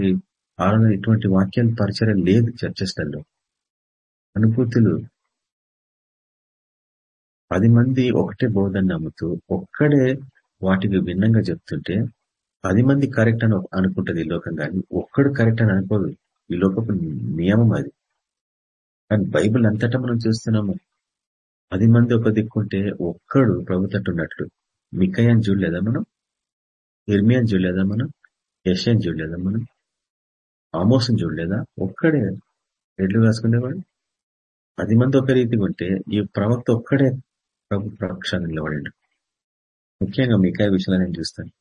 C: ఆలోచన ఇటువంటి వాక్యాలు పరిచయం లేదు చర్చస్లలో అనుభూతులు పది మంది ఒకటే బోధన నమ్ముతూ ఒక్కడే వాటికి భిన్నంగా చెప్తుంటే పది మంది కరెక్ట్ అని అనుకుంటది ఈ లోకం కానీ ఒక్కడు కరెక్ట్ అని అనుకోదు. ఈ లోకపు నియమం అది. కానీ బైబిల్ అంతటా మనం చూస్తున్నాము పది మంది ఒక దిక్కుంటే ఒక్కడు ప్రభుత్వట్టున్నట్లు తట్టున్నట్లు అని చూడలేదా మనం? ఇర్మియాని చూడలేదా మనం? యశాన్ని చూడలేదా మనం? ఆమోసం చూడలేదా? ఒక్కడే ఎడ్లు కాసుకునేవాడు పది మంది ఒక రీతిగా ఉంటే ఈ ప్రవక్త ఒక్కడే ప్రభు ప్రవక్షాన్ని నిలబడి ముఖ్యంగా మికాయ విషయాలు నేను చూస్తాను.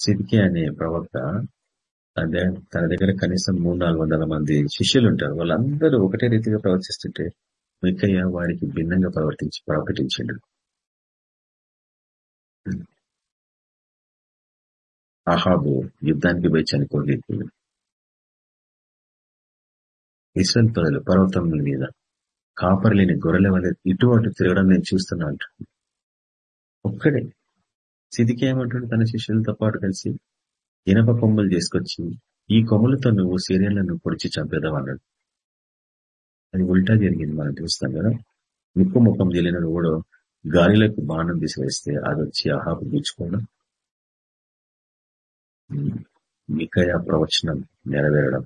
C: సిద్కే అనే ప్రవక్త తన దగ్గర కనీసం మూడు నాలుగు వందల మంది శిష్యులు ఉంటారు వాళ్ళందరూ ఒకటే రీతిగా ప్రవర్తిస్తుంటే మిక్కయ్య వారికి భిన్నంగా ప్రవర్తించి ప్రకటించిండు అహాబు యుద్ధానికి పోయి చనిపోలేదు ఇస్రాయల్ ప్రజలు పర్వతం మీద కాపరి లేని గొర్రెల వల్ల ఇటు అటు తిరగడం నేను చూస్తున్నా అంటాడు ఒక్కడే. సిదికి ఏమంటాడు తన శిష్యులతో పాటు కలిసి? ఇనప కొమ్ములు తీసుకొచ్చి ఈ కొమ్ములతో నువ్వు సీరియన్లను పొడిచి చంపేదాం అది ఉల్టా జరిగింది మనం చూస్తాం కదా. ముక్కు ముఖం తెలియన కూడా గాలిలోకి బాణం తీసివేస్తే అది వచ్చి ఆహాపు గీచుకోవడం మికయ ప్రవచనం నెరవేరడం.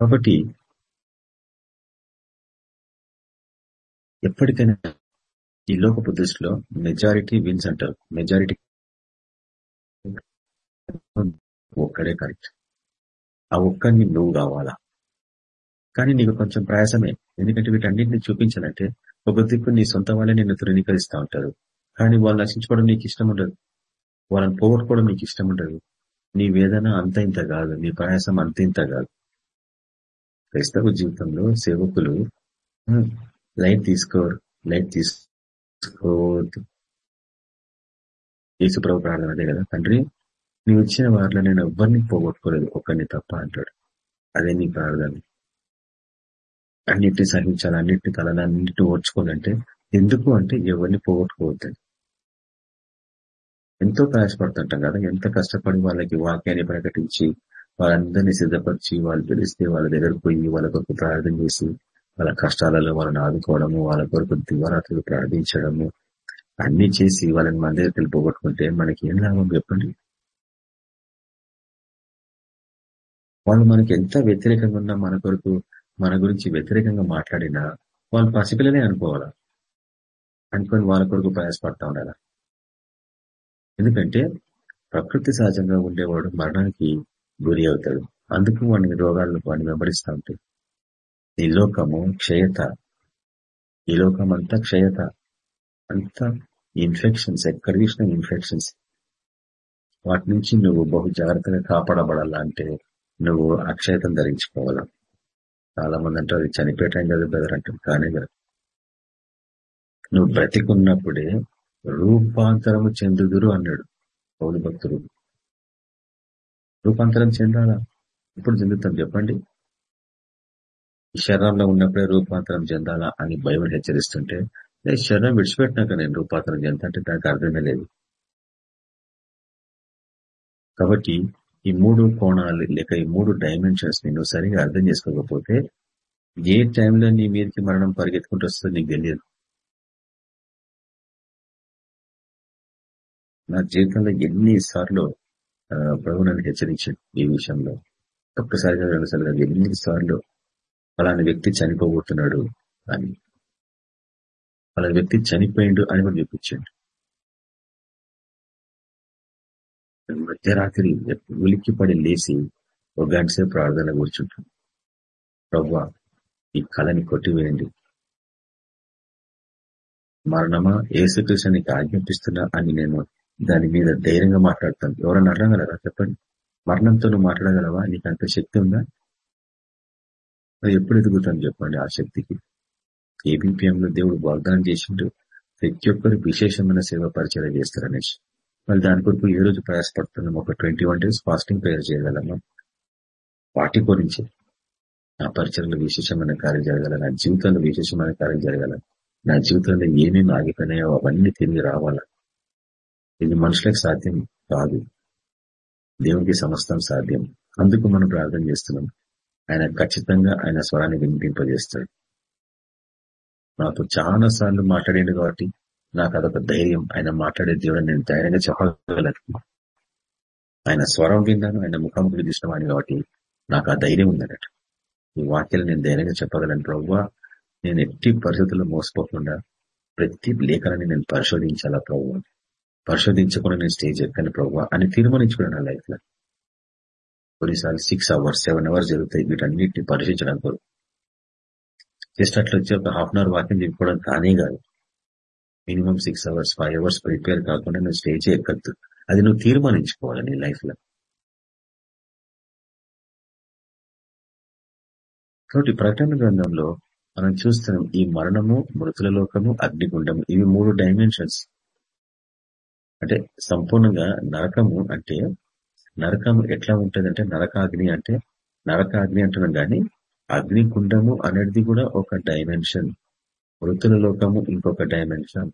C: కాబట్టి ఎప్పటికైనా ఈ లోకపు దృష్టిలో మెజారిటీ విన్స్ అంటారు. మెజారిటీ ఒక్కడే కరెక్ట్ ఆ ఒక్కడిని నువ్వు కావాలా? కానీ నీకు కొంచెం ప్రయాసమే. ఎందుకంటే వీటన్నింటిని చూపించాలంటే ఒక దిక్కు నీ సొంత వాళ్ళే నిన్ను తృణీకరిస్తూ ఉంటారు. కానీ వాళ్ళు నశించుకోవడం నీకు ఇష్టం ఉండదు. వాళ్ళని పోగొట్టుకోవడం నీకు ఇష్టం ఉండదు. నీ వేదన అంత ఇంత కాదు. నీ ప్రయాసం అంత ఇంత కాదు. క్రైస్తవ జీవితంలో సేవకులు లైట్ తీసుకోరు లైట్ స్తోత్ర యేసుప్రభు ప్రార్థన అదే కదా. తండ్రి నీవు ఇచ్చిన వారిలో నేను ఎవరిని పోగొట్టుకోలేదు. ఒక్కరిని తప్ప అంటాడు. అదే నీ ప్రార్థన. అన్నిటిని సహించాలి అన్నిటిని తలని అన్నిటిని ఓర్చుకోవాలంటే ఎందుకు అంటే ఎవరిని పోగొట్టుకోవద్దని ఎంతో ప్రయాసపడుతుంటాం కదా. ఎంత కష్టపడి వాళ్ళకి వాక్యాన్ని ప్రకటించి వాళ్ళందరినీ సిద్ధపరిచి వాళ్ళు పిలిస్తే వాళ్ళ దగ్గర పోయి వాళ్ళ కొరకు ప్రార్థన చేసి వాళ్ళ కష్టాలలో వాళ్ళని ఆదుకోవడము వాళ్ళ కొరకు దివరాత్రులు ప్రార్థించడము అన్ని చేసి వాళ్ళని మన దగ్గరికి పోగొట్టుకుంటే మనకి ఏం లాభం చెప్పండి? వాళ్ళు మనకి ఎంత వ్యతిరేకంగా ఉన్నా మన కొరకు మన గురించి వ్యతిరేకంగా మాట్లాడినా వాళ్ళు పసిపిల్లనే అనుకోవాలా? అనుకొని వాళ్ళ కొరకు ప్రయాసపడతా ఉండాలా? ఎందుకంటే ప్రకృతి సహజంగా ఉండేవాడు మరణానికి గురి అవుతాడు. అందుకు వాడిని రోగాలను వాడిని వెంబడిస్తూ ఉంటాయి ఈ లోకము క్షయత. ఈ లోకం అంతా క్షయత. అంతా ఇన్ఫెక్షన్స్ ఎక్కడ చూసిన ఇన్ఫెక్షన్స్ వాటి నుంచి నువ్వు బహు జాగ్రత్తగా కాపాడబడాలా అంటే నువ్వు అక్షయతం ధరించుకోవాలా. చాలా మంది అంటే చనిపోయటం చనిపోయే కదా బ్రదర్ అంటారు. కానీ కదా. నువ్వు బ్రతికున్నప్పుడే రూపాంతరము చెందుదురు అన్నాడు పౌరు భక్తుడు. రూపాంతరం చెందాలా? ఇప్పుడు చెందుతాం. చెప్పండి. శరీరంలో ఉన్నప్పుడే రూపాంతరం చెందాలా అని బైబిల్ హెచ్చరిస్తుంటే శరీరం విడిచిపెట్టినాక నేను రూపాంతరం చెందంటే అంటే దానికి అర్థమే లేదు. కాబట్టి ఈ మూడు కోణాలు లేక ఈ మూడు డైమెన్షన్స్ నేను సరిగా అర్థం చేసుకోకపోతే ఏ టైంలో నీ మీదకి మరణం పరిగెత్తుకుంటూ వస్తుందో నీకు తెలియదు. నా జీవితంలో ఎన్నిసార్లు ప్రభు నన్ను హెచ్చరించాడు ఈ విషయంలో. ఒక్కసారిగా రెండుసార్లు ఎన్నిసార్లు అలాంటి వ్యక్తి చనిపోబోతున్నాడు అని. అలాంటి వ్యక్తి చనిపోయిండు అని కూడా చూపించండి మధ్యరాత్రి ఉలిక్కి పడి లేచి ఒక గంట సేపు ప్రార్థన కూర్చుంటాం. ప్రవ్వ ఈ కళని కొట్టివేయండి. మరణమా? ఏసుకృష్ణ నీకు ఆజ్ఞాపిస్తున్నా అని నేను దాని మీద ధైర్యంగా మాట్లాడతాను. ఎవరన్నా అడగలరా చెప్పండి. మరణంతో నువ్వు మాట్లాడగలవా? నీకు అంత శక్తి ఉందా? ఎప్పుడు ఎదుగుతాను చెప్పండి ఆ శక్తికి. ఏబిపిఎం లో దేవుడు వాగ్దానం చేసిండు. ప్రతి ఒక్కరు విశేషమైన సేవ పరిచయం చేస్తారు అనేసి. మళ్ళీ దాని కొరకు ఏ రోజు ప్రయాసపడుతున్నాం? ఒక twenty one days fasting prayer చేయగలము? వాటి గురించి. నా పరిచయంలో విశేషమైన కార్యం జరగాల నా జీవితంలో విశేషమైన కార్యం జరగాల నా జీవితంలో ఏమేమి ఆగిపోయినాయో అవన్నీ తిరిగి రావాలా? ఇది మనుషులకు సాధ్యం కాదు. దేవునికి సమస్తం సాధ్యం. అందుకు మనం ప్రార్థన చేస్తున్నాం. ఆయన ఖచ్చితంగా ఆయన స్వరాన్ని వినిపింపజేస్తాడు. నాతో చాలా సార్లు మాట్లాడాడు కాబట్టి నాకు అదొక ధైర్యం. ఆయన మాట్లాడే దేవుడు నేను ధైర్యంగా చెప్పగలను. ఆయన స్వరం విన్నాను ఆయన ముఖాముఖి చూసినవాడిని కాబట్టి నాకు ఆ ధైర్యం ఉందన్నట్టు. ఈ వాక్యాలు నేను ధైర్యంగా చెప్పగలను. ప్రవ్వా నేను ఎట్టి పరిస్థితుల్లో మోసపోకుండా ప్రతి లేఖనాన్ని నేను పరిశోధించాలా ప్రభు పరిశోధించకుండా నేను స్టేజ్ ఎక్కాను ప్రభు అని తీర్మానించుకున్నాను నా లైఫ్లో కొన్నిసార్లు సిక్స్ అవర్స్ సెవెన్ అవర్స్ జరుగుతాయి. వీటన్నిటిని పరిశీలించడం కొరకు జస్ట్ అట్లా వచ్చి ఒక హాఫ్ అన్ అవర్ వాకింగ్ చెప్పుకోవడం కానీ కాదు. Minimum six hours five hours prepare కాకుండా నువ్వు స్టేజ్ ఎక్కద్దు అది నువ్వు తీర్మానించుకోవాలి నీ లైఫ్లో. కాబట్టి ప్రకటన గ్రంథంలో మనం చూస్తున్నాం ఈ మరణము మృతుల లోకము అగ్నిగుండము. ఇవి మూడు డైమెన్షన్స్ అంటే సంపూర్ణంగా నరకము అంటే నరకం ఎట్లా ఉంటదంటే నరకాగ్ని అంటే నరకాగ్ని అంటున్నాం కానీ అగ్నికుండము అనేది కూడా ఒక డైమెన్షన్ మృతుల లోకము ఇంకొక డైమెన్షన్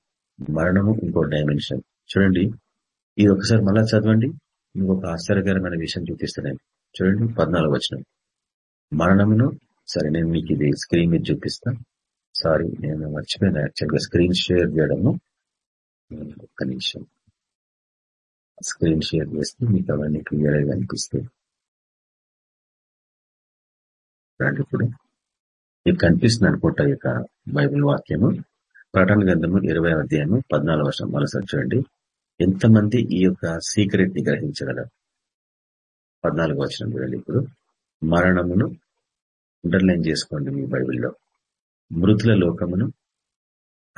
C: మరణము ఇంకో డైమెన్షన్ చూడండి ఇది ఒకసారి మళ్ళా చదవండి. ఇంకొక ఆశ్చర్యకరమైన విషయం చూపిస్తున్నాను. చూడండి పద్నాలుగు వచ్చిన మరణమును సరే నేను మీకు ఇది స్క్రీన్ మీద చూపిస్తా. సారీ నేను మర్చిపోయినా. యాక్చువల్గా స్క్రీన్ షేర్ చేయడము. ఒక్క నిమిషం. స్క్రీన్ షేర్ చేస్తే మీకు అవన్నీ క్లియర్గా కనిపిస్తాయి రండి ఇప్పుడు మీకు కనిపిస్తుంది అనుకుంటా యొక్క బైబిల్ వాక్యము. ప్రటన గ్రంథము ఇరవై అధ్యాయము పద్నాలుగు వర్షం మరోసారి చూడండి. ఎంతమంది ఈ యొక్క సీక్రెట్ని గ్రహించగలరు? పద్నాలుగు వచ్చిన చూడండి ఇప్పుడు. మరణమును అండర్లైన్ చేసుకోండి మీ బైబిల్లో. మృతుల లోకమును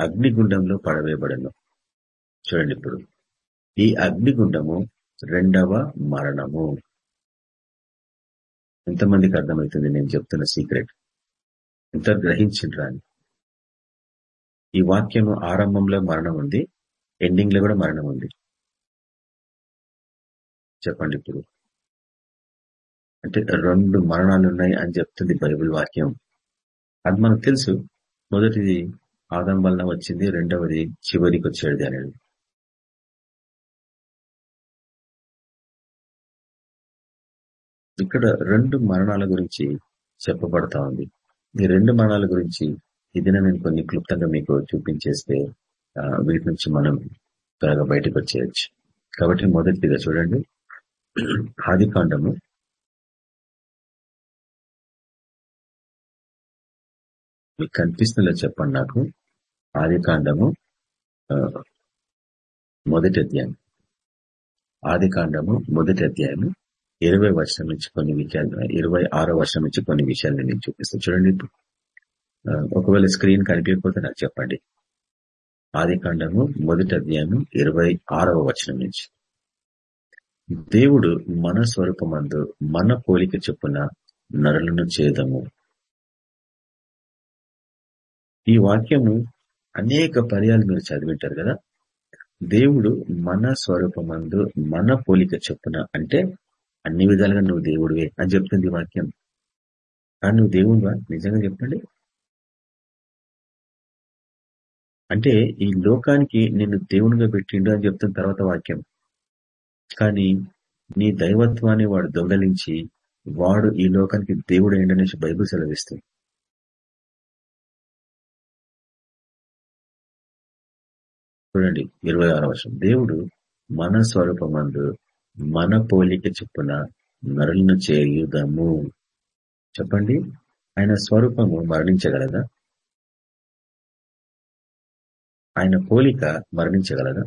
C: అగ్నిగుండంలో పడవేయబడను. చూడండి ఇప్పుడు. ఈ అగ్నిగుండము రెండవ మరణము. ఎంతమందికి అర్థమవుతుంది నేను చెప్తున్న సీక్రెట్? ఎంత గ్రహించిండ్రా అని. ఈ వాక్యము ఆరంభంలో మరణం ఉంది ఎండింగ్లో కూడా మరణం ఉంది. చెప్పండి ఇప్పుడు. అంటే రెండు మరణాలు ఉన్నాయి అని చెప్తుంది బైబిల్ వాక్యం. అది మనకు తెలుసు. మొదటిది ఆదం వలన వచ్చింది రెండవది చివరికి వచ్చేది అనేది ఇక్కడ రెండు మరణాల గురించి చెప్పబడతా ఉంది. ఈ రెండు మరణాల గురించి ఇది నేను కొన్ని క్లుప్తంగా మీకు చూపించేస్తే వీటి నుంచి మనం త్వరగా బయటకు వచ్చేయచ్చు. కాబట్టి మొదటిగా చూడండి. ఆది కాండము. మీకు కనిపిస్తుందో చెప్పండి నాకు. ఆది కాండము మొదటి అధ్యాయం. ఆది కాండము మొదటి అధ్యాయము. ఇరవై వర్షం నుంచి కొన్ని విషయాలు ఇరవై ఆరో వర్షం నుంచి కొన్ని విషయాలు నేను చూపిస్తాను. చూడండి ఒకవేళ స్క్రీన్ కనిపించకపోతే నాకు చెప్పండి. ఆది కాండము మొదటి అధ్యాయము ఇరవై ఆరవ వచనం నుంచి. దేవుడు మన స్వరూపమందు మన పోలిక చొప్పున నరులను చేదము. ఈ వాక్యము అనేక పర్యాలు మీరు చదివింటారు కదా? దేవుడు మన స్వరూపమందు మన పోలిక చొప్పున అంటే అన్ని విధాలుగా నువ్వు దేవుడివే అని చెప్తుంది వాక్యం. కానీ నువ్వు దేవుడివా? నిజంగా చెప్పండి. అంటే ఈ లోకానికి నిన్ను దేవునిగా పెట్టిండు అని చెప్తున్న తర్వాత వాక్యం. కానీ నీ దైవత్వాన్ని వాడు దొంగలించి వాడు ఈ లోకానికి దేవుడు ఏంటనేసి బైబుల్ సెలవిస్తుంది. చూడండి ఇరవై ఆరో వర్షం దేవుడు మన స్వరూపమందు మన పోలిక చెప్పున నరులను చేయుదము. చెప్పండి. ఆయన స్వరూపము మరణించగలదా? ఆయన పోలిక మరణించగలదా?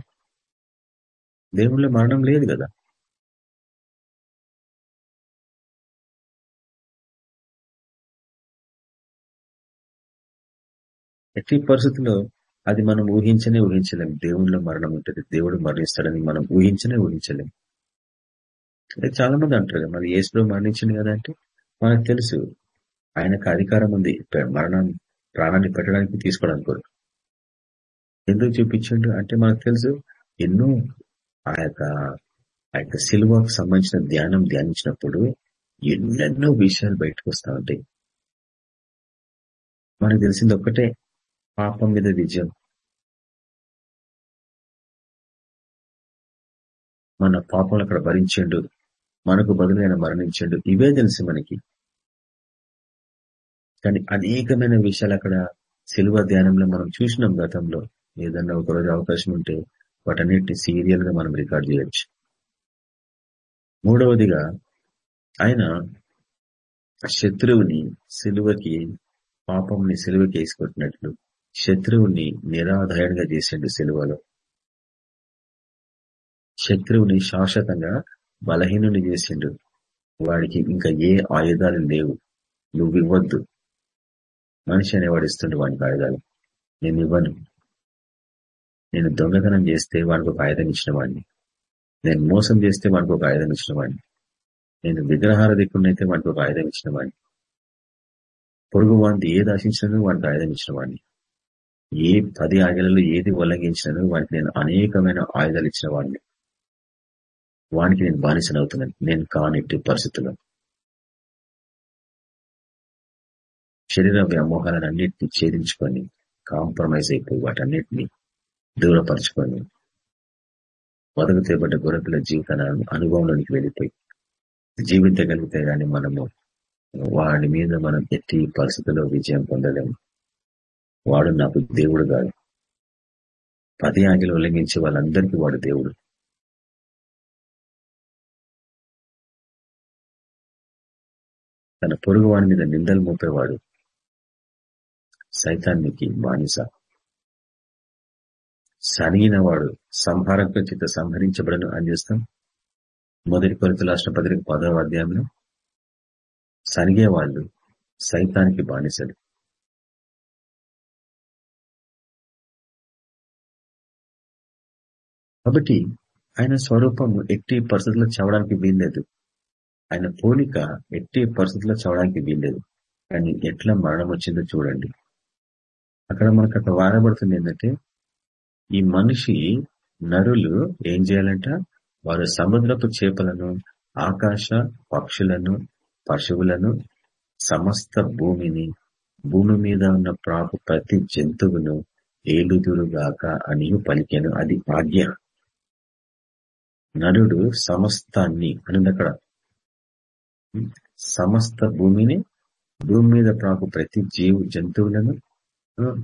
C: దేవుళ్ళ మరణం లేదు కదా? ఎట్టి పరిస్థితుల్లో అది మనం ఊహించనే ఊహించలేం. దేవుళ్ళ మరణం ఉంటుంది. దేవుడు మరణిస్తాడని మనం ఊహించనే ఊహించలేం. చాలా మంది అంటారు. మరి ఏసులో మరణించింది కదా అంటే మనకు తెలుసు. ఆయనకు అధికారం ఉంది. మరణాన్ని ప్రాణాన్ని పెట్టడానికి తీసుకోవడానికి కూడా. ఎందుకు చూపించండు అంటే మనకు తెలుసు. ఎన్నో ఆ యొక్క ఆ యొక్క సిల్వకు సంబంధించిన ధ్యానం ధ్యానించినప్పుడు ఎన్నెన్నో విషయాలు బయటకు వస్తా ఉంటాయి. మనకు తెలిసింది ఒక్కటే. పాపం మీద విజయం. మన పాపం అక్కడ భరించండు. మనకు బదులైన మరణించండు. ఇవే తెలుసు మనకి. కానీ అనేకమైన విషయాలు అక్కడ సిల్వ ధ్యానంలో మనం చూసినాం గతంలో. ఏదన్నా ఒకరోజు అవకాశం ఉంటే వాటన్నిటిని సీరియల్గా మనం రికార్డ్ చేయొచ్చు. మూడవదిగా ఆయన శత్రువుని సిలువకి పాపంని సిలువకి వేసుకుంటున్నట్లు శత్రువుని నిరాధారణగా చేసిండు సిలువలో. శత్రువుని శాశ్వతంగా బలహీనుని చేసిండు వాడికి ఇంకా ఏ ఆయుధాలు లేవు. నువ్వు ఇవ్వద్దు. మనిషి అనేవాడు ఇస్తుండే వాడికి ఆయుధాలు. నేను ఇవ్వను. నేను దొంగతనం చేస్తే వాడికి ఒక ఆయుధం ఇచ్చిన వాడిని. నేను మోసం చేస్తే వానికి ఒక ఆయుధం ఇచ్చిన వాడిని. నేను విగ్రహాల దిక్కునైతే వానికి ఒక ఆయుధం ఇచ్చిన వాడిని. పొరుగు వాడిని ఏది ఆశించినను వాడికి ఆయుధం ఇచ్చిన వాడిని. ఏ పది ఆయుధాలలో ఏది ఉల్లంఘించినను వాడికి నేను అనేకమైన ఆయుధాలు ఇచ్చిన వాడిని. వానికి నేను బానిసనవుతున్నాను. నేను కానిట్టి పరిస్థితుల్లో. శరీర వ్యామోహాలను ఛేదించుకొని కాంప్రమైజ్ అయిపోయి వాటన్నిటిని దూరపరచుకొని వదకు తేబడ్డ గొర్రెల జీవితాన్ని అనుభవంలోనికి వెళ్ళిపోయి జీవించగలిగితే గాని మనము వాడి మీద మనం ఎట్టి పరిస్థితుల్లో విజయం పొందలేము వాడు నాకు దేవుడు కాదు పది ఆగిలు ఉల్లంఘించే వాళ్ళందరికీ వాడు దేవుడు. తన పొరుగు వాడి మీద నిందలు మోపేవాడు. సైతానికి బానిస. సనిగిన వాడు సంహారక చిత్త సంహరించబడను అని చేస్తాం. మొదటి కొరిత రాష్ట్ర పత్రిక పదవ అధ్యాయంలో సనిగేవాళ్ళు సైతానికి బానిసలు. కాబట్టి ఆయన స్వరూపం ఎట్టి పరిస్థితుల్లో చవడానికి వీల్లేదు. ఆయన పోలిక ఎట్టి పరిస్థితుల్లో చవడానికి వీల్లేదు. కానీ ఎట్లా మరణం వచ్చిందో చూడండి. అక్కడ మనకు అక్కడ వారబడుతుంది ఏంటంటే ఈ మనిషి నరులు ఏం చేయాలంట? వారు సముద్రపు చేపలను ఆకాశ పక్షులను పశువులను సమస్త భూమిని భూమి మీద ఉన్న ప్రాపు ప్రతి జంతువును ఏలుదురుగాక అని పలికాను. అది ఆజ్ఞ. నరుడు సమస్తాన్ని అని అక్కడ సమస్త భూమిని భూమి మీద ప్రాకు ప్రతి జీవు జంతువులను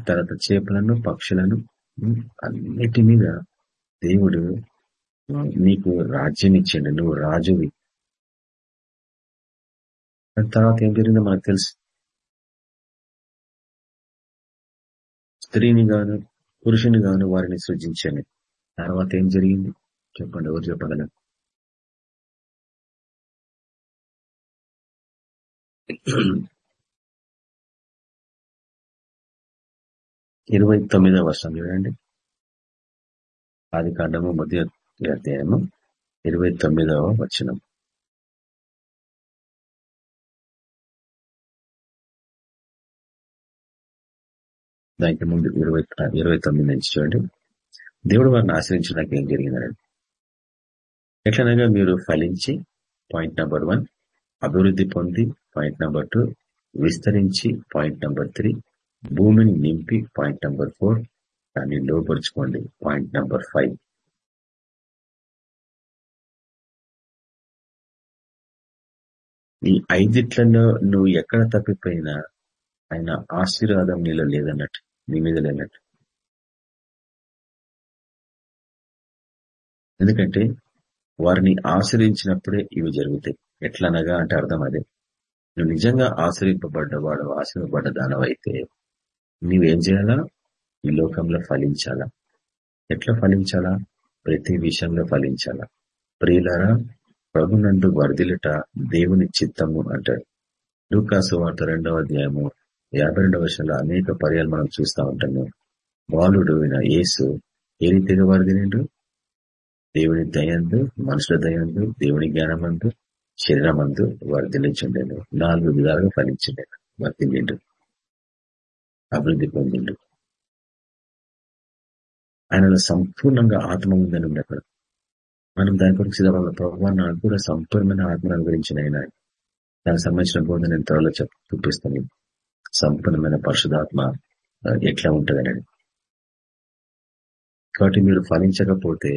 C: తర్వాత చేపలను పక్షులను అన్నిటి మీద దేవుడు నీకు రాజ్యం ఇచ్చిండు నువ్వు రాజువి. తర్వాత ఏం జరిగిందో మనకు తెలుసు. స్త్రీని గాను పురుషుని గాను వారిని సృజించండి తర్వాత ఏం జరిగింది? చెప్పండి ఎవరు చెప్పగలరు? ఇరవై తొమ్మిదవ వర్షం చూడండి. ఆది కాండము మొదటి అధ్యాయము ఇరవై తొమ్మిదవ వచనం. దానికి ముందు ఇరవై ఇరవై తొమ్మిది నుంచి చూడండి. దేవుడు వారిని ఆశ్రయించడానికి ఏం జరిగిందండి ఎట్లనగా మీరు ఫలించి పాయింట్ నెంబర్ వన్ అభివృద్ధి పొంది పాయింట్ నెంబర్ టూ విస్తరించి పాయింట్ నెంబర్ త్రీ భూమిని నింపి పాయింట్ నెంబర్ ఫోర్ దాన్ని లోపరుచుకోండి. Point number five. ఈ ఐదిట్లలో నువ్వు ఎక్కడ తప్పిపోయినా ఆయన ఆశీర్వాదం నీలో లేదన్నట్టు నీ మీద లేనట్టు. ఎందుకంటే వారిని ఆశ్రయించినప్పుడే ఇవి జరుగుతాయి. ఎట్లనగా అంటే అర్థం అదే. నువ్వు నిజంగా ఆశ్రయింపబడ్డవాడు ఆశ్రయపడ్డ దానవైతే నువ్వేం చేయాలా? ఈ లోకంలో ఫలించాలా? ఎట్లా ఫలించాలా? ప్రతి విషయంలో ఫలించాలా? ప్రియులరా ప్రభునందు వర్ధిలుట దేవుని చిత్తము అంటాడు. లూకాసు వార్త రెండవ అధ్యాయము యాభై రెండవ వర్షంలో అనేక పర్యాలు మనం చూస్తూ ఉంటాము బాలుడు యేసు ఏ రీతిగా వర్ధిలిండు దేవుని దయందు మనుషుల దయందు దేవుని జ్ఞానమందు శరీరమందు వర్ధిలించుండేను నాలుగు విధాలుగా ఫలించిండే వర్ధిల్లిండు. అభివృద్ధి పొందిండు. ఆయనలో సంపూర్ణంగా ఆత్మ ఉందని ఉంది అక్కడ మనం దాని కొరకు సిద్ధపడాలి. ప్రభావ నాకు కూడా సంపూర్ణమైన ఆత్మ అనుగ్రహించిన ఆయన. దానికి సంబంధించిన బోధ నేను త్వరలో చెప్ చూపిస్తాను. సంపూర్ణమైన పరిశుధాత్మ ఆ, ఎట్లా ఉంటదని కాబట్టి మీరు ఫలించకపోతే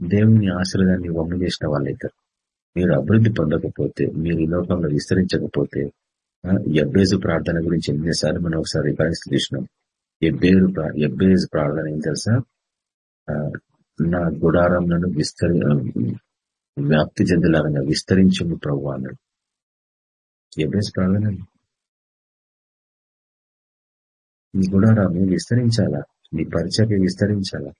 C: దేవుని ఆశీర్వాదాన్ని వమ్ము చేసిన వాళ్ళు అవుతారు మీరు అభివృద్ధి పొందకపోతే మీరు ఈ లోకంలో విస్తరించకపోతే ఎబ్బేజు ప్రార్థన గురించి ఎన్నిసార్లు మనం ఒకసారి రిఫరెన్స్ చూసినాం ఎబ్బేరు ప్రా- ఎబ్బేజు ప్రార్థన ఏం తెలుసా? ఆ, నా గుడారంలను విస్తరి వ్యాప్తి చెందలాగా విస్తరించు ప్రభు అన్నాడు. ఎబ్బేజు ప్రార్థన నీ గుడారాన్ని విస్తరించాలా? నీ పరిచర్య విస్తరించాలా?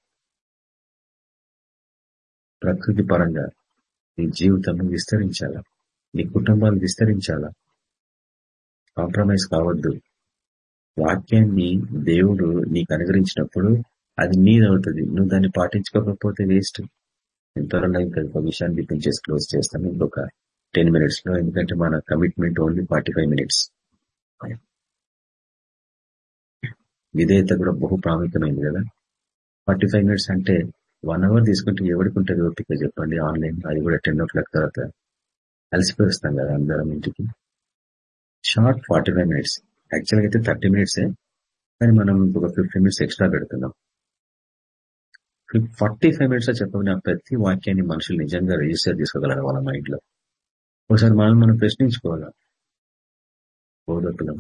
C: ప్రకృతి పరంగా నీ జీవితం విస్తరించాలా? నీ కుటుంబాలు విస్తరించాలా? కాంప్రమైజ్ కావద్దు. వాక్యాన్ని దేవుడు నీకు అనుగ్రహించినప్పుడు అది నీదవుతుంది. నువ్వు దాన్ని పాటించుకోకపోతే వేస్ట్. త్వరలో ఇంకా ఒక విషయాన్ని డిపెండ్ క్లోజ్ చేస్తాను. ఇంకొక టెన్ మినిట్స్లో ఎందుకంటే మన commitment only forty five minutes. విధేయత కూడా బహు ప్రాముఖ్యమైంది కదా. ఫార్టీ ఫైవ్ మినిట్స్ అంటే వన్ అవర్ తీసుకుంటే ఎవరికి ఉంటుంది ఓపిక చెప్పండి ఆన్లైన్ అది కూడా టెన్ ఓ క్లాక్ తర్వాత. అలసిపోయి వస్తాం కదా అందరం ఇంటికి. Short forty five minutes. యాక్చువల్గా అయితే థర్టీ మినిట్సే కానీ మనం ఒక ఫిఫ్టీ మినిట్స్ ఎక్స్ట్రా పెడుతున్నాం. ఫార్టీ ఫైవ్ మినిట్స్ చెప్పబడిన ప్రతి వాక్యాన్ని మనుషులు నిజంగా రిజిస్టర్ చేసుకోగలరు వాళ్ళ మైండ్లో? ఒకసారి మనం మనం ప్రశ్నించుకోవాలా? బోధకులం.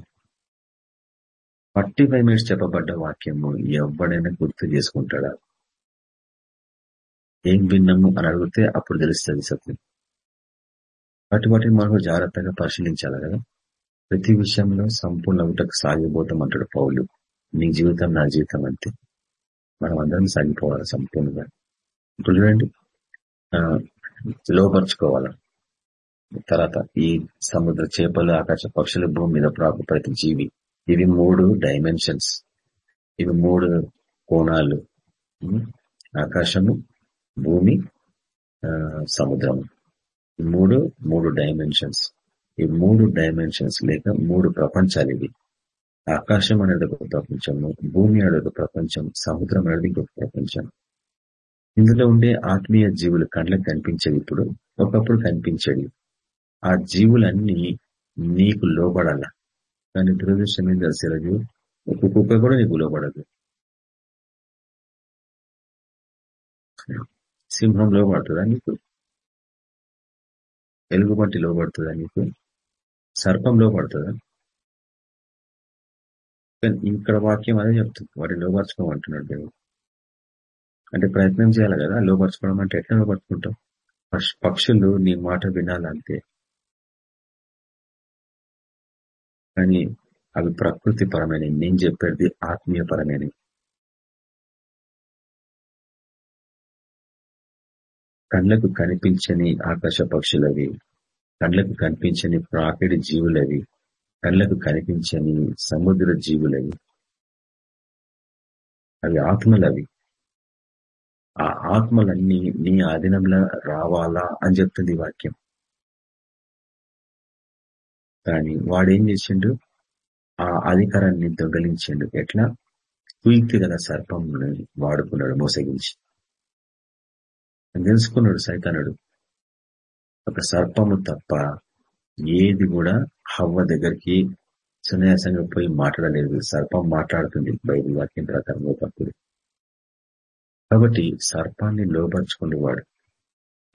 C: ఫార్టీ ఫైవ్ మినిట్స్ చెప్పబడ్డ వాక్యము ఎవడైనా గుర్తు చేసుకుంటాడా? విన్నాము అని అడిగితే అప్పుడు తెలుస్తుంది సత్యం. వాటి వాటిని మనం జాగ్రత్తగా పరిశీలించాలి కదా. ప్రతి విషయంలో సంపూర్ణ ఒకటకు సాగిపోతాం అంటాడు పౌలు. నీ జీవితం నా జీవితం అంతే మనం అందరం సాగిపోవాలి సంపూర్ణంగా. ఇప్పుడు చూడండి ఆ, లోపరుచుకోవాలి? తర్వాత ఈ సముద్ర చేపలు ఆకాశ పక్షులు భూమి మీద ప్రాకు ప్రతి జీవి. ఇవి మూడు డైమెన్షన్స్ ఇవి మూడు కోణాలు. ఆకాశము భూమి ఆ, మూడు మూడు డైమెన్షన్స్. ఈ మూడు డైమెన్షన్స్ లేక మూడు ప్రపంచాలు ఇవి. ఆకాశం అనేది ఒక ప్రపంచము భూమి అనేది ఒక ప్రపంచం సముద్రం అనేది ఇంకొక ప్రపంచం. ఇందులో ఉండే ఆత్మీయ జీవులు కండ్లకు కనిపించేవి ఇప్పుడు ఒకప్పుడు కనిపించేవి. ఆ జీవులన్నీ నీకు లోబడాల. కానీ దురదృష్టం ఏం తెలిసేది ఒక కుక్క కూడా నీకు లోబడదు. సింహం లోబడుతుందా నీకు? ఎలుగుబంటి లోబడుతుందా నీకు? సర్పం లోబడుతుందా? కానీ ఇక్కడ వాక్యం అదే చెప్తుంది. వాటి లోపరచుకోమంటున్నాడు దేవుడు. అంటే ప్రయత్నం చేయాలి కదా. లోపరచుకోవడం అంటే ఎట్లా లోపరుచుకుంటాం పక్షులు నీ మాట వినాలంతే. కానీ అవి ప్రకృతి పరమైనవి నేను చెప్పేది ఆత్మీయ కళ్ళకు కనిపించని ఆకాశ పక్షులవి కళ్ళకు కనిపించని ప్రాకిడి జీవులవి కళ్ళకు కనిపించని సముద్ర జీవులవి. అవి ఆత్మలవి. ఆ ఆత్మలన్నీ నీ ఆధీనంలో రావాలా అని చెప్తుంది వాక్యం. కానీ వాడేం చేసిండు? ఆ అధికారాన్ని దొంగలించిండు. ఎట్లా? కుయుక్తి గల సర్పం వాడుకున్నాడు మోసగించి. తెలుసుకున్నాడు సైతానుడు. ఒక సర్పము తప్ప ఏది కూడా హవ్వ దగ్గరికి సున్యాసంగా పోయి మాట్లాడలేదు. సర్పం మాట్లాడుతుంది బైబిల్ వాక్యం ప్రకారం ఒకప్పుడు కాబట్టి సర్పాన్ని లోపరుచుకునేవాడు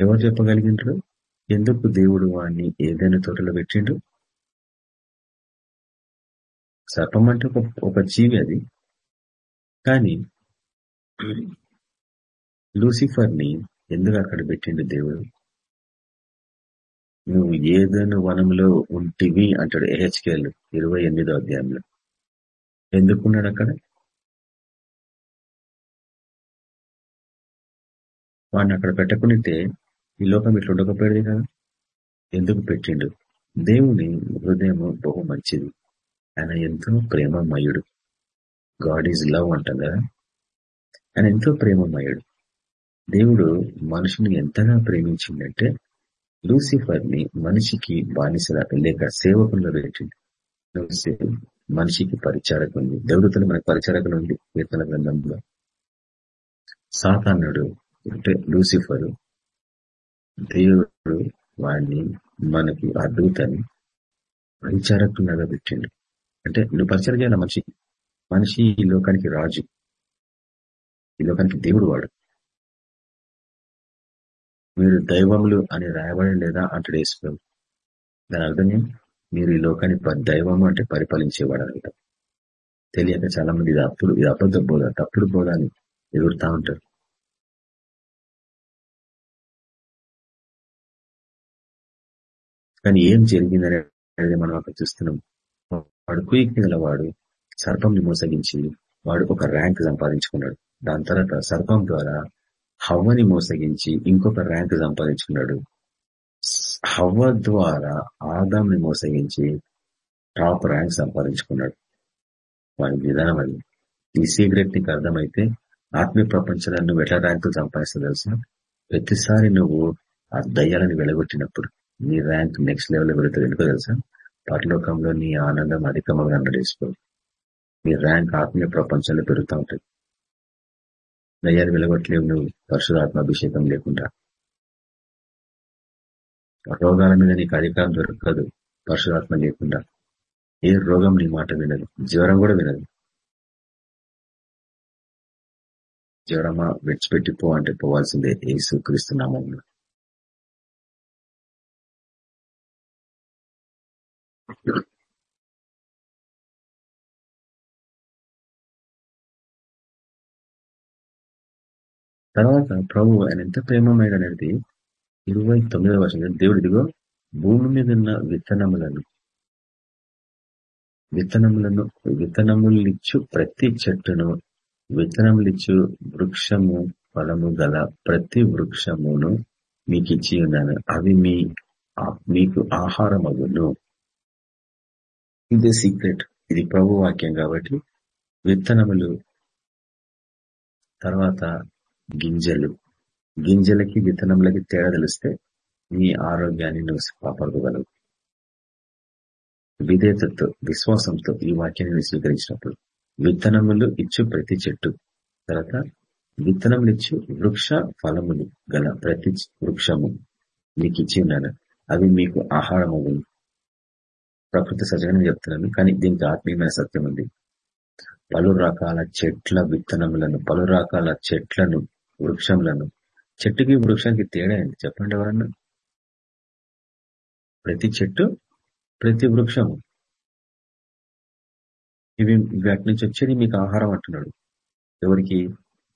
C: ఎవరు చెప్పగలిగిండ్రు? ఎందుకు దేవుడు వాడిని ఏదైనా తోటలో పెట్టిండు? సర్పం అంటే ఒక ఒక జీవి అది. కానీ లూసిఫర్ని ఎందుకు అక్కడ పెట్టిండు దేవుడు? నువ్వు ఏదైనా వనంలో ఉంటివి అంటాడు ఏహెచ్కేల్ ఇరవై ఎనిమిదో అధ్యాయంలో. ఎందుకున్నాడు అక్కడ? వాడిని అక్కడ పెట్టకునితే ఈ లోకం ఇట్లా ఉండకపోయేది కదా. ఎందుకు పెట్టిండు? దేవుని హృదయం బహు మంచిది. ఆయన ఎంతో ప్రేమమయుడు. గాడ్ ఈజ్ లవ్ అంటాం కదా. ఆయన ఎంతో ప్రేమమయుడు. దేవుడు మనుషుని ఎంతగా ప్రేమించిందంటే లూసిఫర్ని మనిషికి బానిస లేక సేవకుల్లో పెట్టింది మనిషికి పరిచారక ఉంది. దేవదూతలు మనకు పరిచారకులు ఉంది కీర్తన గ్రంథంలో. సాతానుడు అంటే లూసిఫరు దేవుడు వాడిని మనకి ఆ దూతని పరిచారకులాగా పెట్టిండు. అంటే నువ్వు పరిచయం చేయాలి మనిషి? మనిషి ఈ లోకానికి రాజు. ఈ లోకానికి దేవుడు వాడు. మీరు దైవములు అని రాయబడి లేదా అంటాడు వేసుకోవాలి దాని అర్థమే మీరు ఈ లోకాన్ని దైవము అంటే పరిపాలించేవాడు అనమాట తెలియక చాలా మంది ఇది అప్పుడు ఇది అబద్ధ బోధ తప్పుడు బోధ అని ఎదురుతా ఉంటారు. కానీ ఏం జరిగిందని అనేది మనం అక్కడ చూస్తున్నాం. వాడు కుయిక్ గలవాడు సర్పంని మోసగించి వాడు ఒక ర్యాంక్ సంపాదించుకున్నాడు. దాని తర్వాత సర్పం ద్వారా హవ్వని మోసగించి ఇంకొక ర్యాంక్ సంపాదించుకున్నాడు. హవ్వ ద్వారా ఆదాంని మోసగించి టాప్ ర్యాంక్ సంపాదించుకున్నాడు. వారి విధానం అది. ఈ సీక్రెట్ నీకు అర్థమైతే ఆత్మీయ ప్రపంచంలో నువ్వు ఎట్లా ర్యాంకులు సంపాదిస్తా తెలుసా? ప్రతిసారి నువ్వు ఆ దయ్యాలను వెలగొట్టినప్పుడు నీ ర్యాంక్ నెక్స్ట్ లెవెల్ వెళుతుంది ఎందుకో తెలుసా? పరలోకంలో నీ ఆనందం అధికంగా నడేసుకో నీ ర్యాంక్ ఆత్మీయ ప్రపంచంలో పెరుగుతూ ఉంటుంది. నయ్యారు వెలగొట్టలేవు నువ్వు పరిశుధాత్మ అభిషేకం లేకుండా. రోగాల మీద నీకు అధికారం దొరకదు పరశురాత్మ లేకుండా. ఏ రోగం నీ మాట వినదు జ్వరం కూడా వినదు. జ్వరమా విడిచిపెట్టిపో అంటే పోవాల్సిందే ఏసు క్రీస్తున్నామం తర్వాత ప్రభు ఆయన ఎంత ప్రేమమైన అనేది ఇరవై తొమ్మిదవ వర్షం దేవుడు ఇదిగో భూమి మీద ఉన్న విత్తనములను విత్తనములను విత్తనములిచ్చు ప్రతి చెట్టును విత్తనములిచ్చు వృక్షము ఫలము గల ప్రతి వృక్షమును మీకు ఇచ్చి ఉన్నాను. అవి మీ మీకు ఆహారం అగును ఇదే సీక్రెట్. ఇది ప్రభు వాక్యం కాబట్టి విత్తనములు తర్వాత గింజలు. గింజలకి విత్తనంలకి తేడా తెలిస్తే నీ ఆరోగ్యాన్ని నువ్వు కాపాడుకోగలవు. విధేతతో విశ్వాసంతో ఈ వాక్యాన్ని స్వీకరించినప్పుడు విత్తనములు ఇచ్చు ప్రతి చెట్టు. తర్వాత విత్తనములు ఇచ్చు వృక్ష ఫలములు గల ప్రతి వృక్షము మీకు ఇచ్చి ఉన్నాను. అవి మీకు ఆహారం అవ్వదు ప్రకృతి సజనంగా చెప్తున్నాను. కానీ దీనికి ఆత్మీయమైన సత్యం ఉంది. పలు రకాల చెట్ల విత్తనములను పలు రకాల చెట్లను వృక్షములను. చెట్టుకి వృక్షానికి తేడా అండి చెప్పండి ఎవరన్నా. ప్రతి చెట్టు ప్రతి వృక్షము. ఇవి వాటి నుంచి వచ్చేది మీకు ఆహారం అంటున్నాడు. ఎవరికి?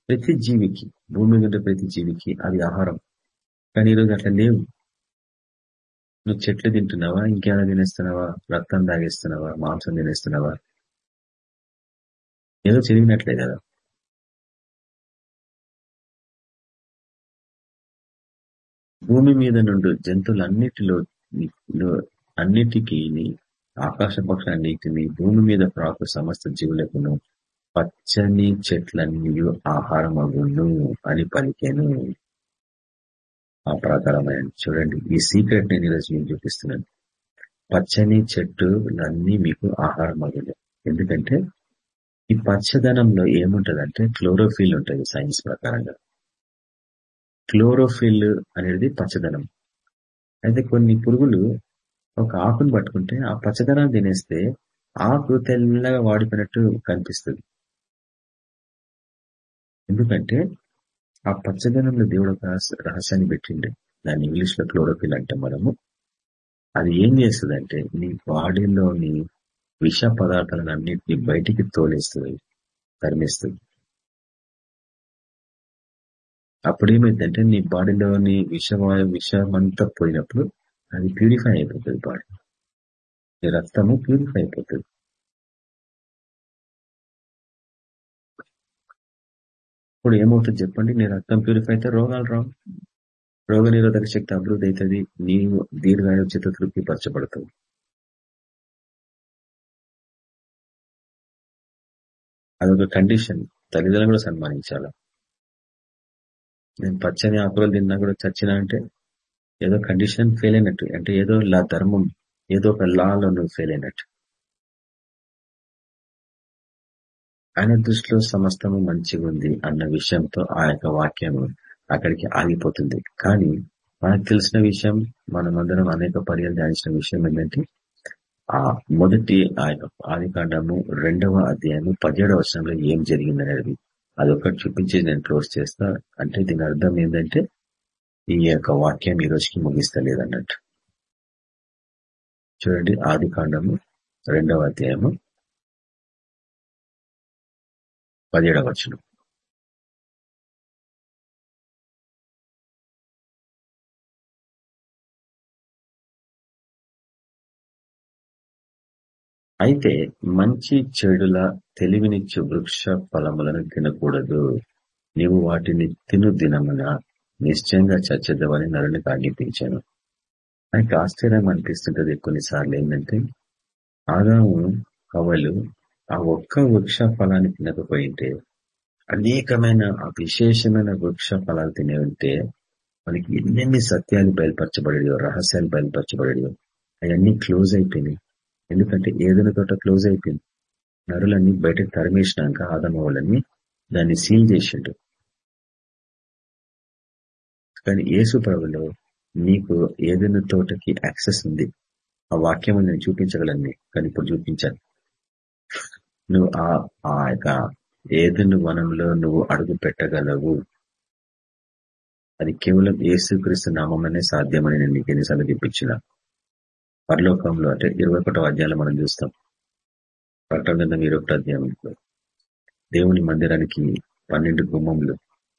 C: ప్రతి జీవికి. భూమి మీద ప్రతి జీవికి అది ఆహారం. కానీ ఈరోజు అట్లా లేవు. నువ్వు చెట్లు తింటున్నావా? ఇంకేమైనా తినేస్తున్నావా? రక్తం తాగేస్తున్నావా? మాంసం తినేస్తున్నావా? ఏదో చదివినట్లే కదా. భూమి మీద నుండి జంతువులన్నిటిలో అన్నిటికీ ఆకాశ పక్షాన్నిటిని భూమి మీద ప్రాకు సమస్త జీవులకును పచ్చని చెట్లన్నీ ఆహారం అగును అని పలికాను. ఆ ప్రకారమైన చూడండి ఈ సీక్రెట్ నేను ఈరోజు మీకు చూపిస్తున్నాను. పచ్చని చెట్టులన్నీ మీకు ఆహారం అగును ఎందుకంటే ఈ పచ్చదనంలో ఏముంటదంటే క్లోరోఫిల్ ఉంటుంది సైన్స్ ప్రకారంగా. క్లోరోఫిల్ అనేది పచ్చదనం. అయితే కొన్ని పురుగులు ఒక ఆకును పట్టుకుంటే ఆ పచ్చదనాన్ని తినేస్తే ఆకు తెల్లగా వాడిపోయినట్టు కనిపిస్తుంది. ఎందుకంటే ఆ పచ్చదనంలో దేవుడు ఒక రహస్యాన్ని పెట్టిండే. దాన్ని ఇంగ్లీష్లో క్లోరోఫిల్ అంటే మనము. అది ఏం చేస్తుంది అంటే నీ బాడీలోని విష పదార్థాలను అన్నింటినీ బయటికి తోలేస్తుంది తరిమేస్తుంది. అప్పుడు ఏమైందంటే నీ బాడీలోని విషవాయు విషం అంతా పోయినప్పుడు అది ప్యూరిఫై అయిపోతుంది బాడీ. నీ రక్తము ప్యూరిఫై అయిపోతుంది. ఇప్పుడు ఏమవుతుంది చెప్పండి నీ రక్తం ప్యూరిఫై అయితే రోగాలు రావు. రోగ నిరోధక శక్తి అభివృద్ధి అవుతుంది నీవు దీర్ఘాయోచిత తృప్తి పరచబడుతుంది అదొక కండిషన్. తల్లిదండ్రులు కూడా సన్మానించాలా? నేను పచ్చని ఆకులు తిన్నా కూడా చచ్చినా అంటే ఏదో కండిషన్ ఫెయిల్ అయినట్టు. అంటే ఏదో లా ధర్మం ఏదో ఒక లాలో నువ్వు ఫెయిల్ అయినట్టు. ఆయన దృష్టిలో సమస్తము మంచిగా ఉంది అన్న విషయంతో ఆ యొక్క వాక్యము అక్కడికి ఆగిపోతుంది. కానీ మనకు తెలిసిన విషయం మనమందరం అనేక పర్యాలు ధ్యానించిన విషయం ఏంటంటే ఆ మొదటి ఆ యొక్క ఆది కాండము రెండవ అధ్యాయము పదిహేడవ వర్షంలో ఏం జరిగింది అనేది అదొకటి చూపించి నేను క్లోజ్ చేస్తా. అంటే దీని అర్థం ఏంటంటే ఈ యొక్క వాక్యం ఈ రోజుకి ముగిస్తలేదు అన్నట్టు చూడండి ఆది కాండము రెండవ అధ్యాయము పదిహేడవ వచనం. అయితే మంచి చెడుల తెలివినిచ్చు వృక్ష ఫలములను తినకూడదు. నీవు వాటిని తిను దినమున నిశ్చయంగా చచ్చేద్దామని నరునికి ఆజ్ఞాపించాను. ఆయనకి ఆశ్చర్యం అనిపిస్తుంటది కొన్నిసార్లు ఏంటంటే ఆదాము కవలు ఆ ఒక్క వృక్ష ఫలాన్ని తినకపోయింటే అనేకమైన ఆ విశేషమైన వృక్ష ఫలాలు తినే ఉంటే మనకి ఎన్నెన్ని సత్యాలు బయలుపరచబడేయో రహస్యాలు బయలుపరచబడేయో అవన్నీ క్లోజ్ అయిపోయినాయి. ఎందుకంటే ఏదైనా తోట క్లోజ్ అయిపోయింది. నరులన్నీ బయటకు తరిమేసినాక ఆదమ దాన్ని సీల్ చేసిండు. కానీ ఏసు ప్రభులో నీకు ఏదైనా తోటకి యాక్సెస్ ఉంది. ఆ వాక్యం నేను చూపించగలను కానీ ఇప్పుడు చూపించాను. నువ్వు ఆ ఆ యొక్క ఏదైనా వనంలో నువ్వు అడుగు పెట్టగలవు. అది కేవలం ఏసుక్రీస్తు నామనే సాధ్యమని నేను నీకు ఎన్నిసార్లు చూపించిన. పరలోకంలో అంటే ఇరవై ఒకటో అధ్యాయంలో మనం చూస్తాం. ప్రకటన ఇరవై ఒకటో అధ్యాయంలో దేవుని మందిరానికి పన్నెండు గుమ్మములు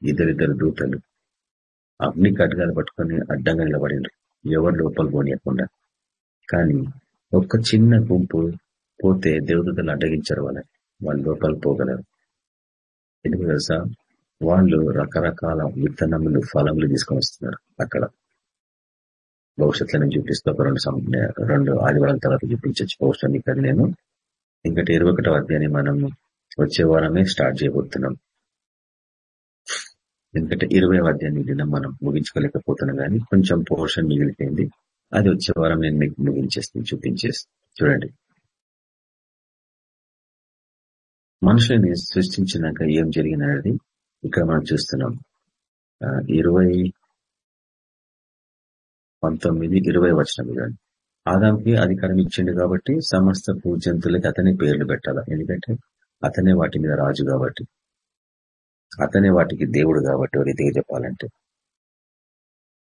C: ఇద్దరిద్దరు దూతలు అగ్ని కట్గాలు పట్టుకొని అడ్డంగా నిలబడినారు. ఎవరు లోపల పోనీయకుండా. కానీ ఒక్క చిన్న గుంపు పోతే దేవదూతలు అడ్డగించారు వాళ్ళని. వాళ్ళు లోపల పోగలరు. ఎందుకు తెలుసా? వాళ్ళు రకరకాల విత్తనములు ఫలములు తీసుకొని వస్తున్నారు అక్కడ. భవిష్యత్తులో నేను చూపిస్తూ. ఒక రెండు రెండు ఆదివారాల తర్వాత చూపించచ్చు బహుశా మీకు అది నేను. ఇంకటి ఇరవై ఒకటో అధ్యాయాన్ని మనం వచ్చే వారమే స్టార్ట్ చేయబోతున్నాం. ఎందుకంటే ఇరవై అధ్యాయాన్ని దినం మనం ముగించుకోలేకపోతున్నాం కానీ కొంచెం పోర్షన్ మిగిలిపోయింది. అది వచ్చే వారం నేను మీకు ముగించేస్తాను చూపించేసి చూడండి. మనుషులని సృష్టించినాక ఏం జరిగినది? ఇక్కడ మనం చూస్తున్నాం. ఇరవై పంతొమ్మిది ఇరవై వచ్చిన చూడండి ఆదాంకి అధికారం ఇచ్చిండు కాబట్టి సమస్త జంతువులకి అతనే పేర్లు పెట్టాలి? ఎందుకంటే అతనే వాటి మీద రాజు కాబట్టి. అతనే వాటికి దేవుడు కాబట్టి ఒక రీతిగా చెప్పాలంటే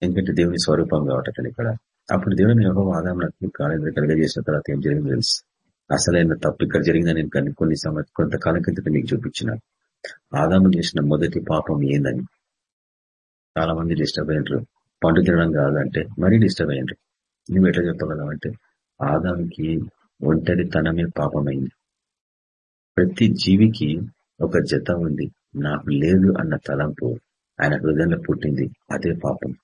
C: ఎందుకంటే దేవుని స్వరూపం కాబట్టి ఇక్కడ. అప్పుడు దేవుని యొక్క ఆదాం కాలేజీ కలిగజేసిన తర్వాత ఏం జరిగింది తెలుసు. అసలైన తప్పు ఇక్కడ జరిగిందని నేను కొన్ని సంవత్సరం కొంతకాలం కిందట మీకు చూపించిన. ఆదాము చేసిన మొదటి పాపం ఏందని చాలా మంది డిస్టర్బ్ అయినరు. పండు తినడం కాదంటే మరీ డిస్టర్బ్ అయ్యండి నువ్వు ఎట్లా చెప్పగలవు అంటే ఆదాంకి ఒంటరితనమే పాపమైంది. ప్రతి జీవికి ఒక జత ఉంది. నాకు లేదు అన్న తలంపు ఆయన హృదయంలో పుట్టింది అదే పాపం.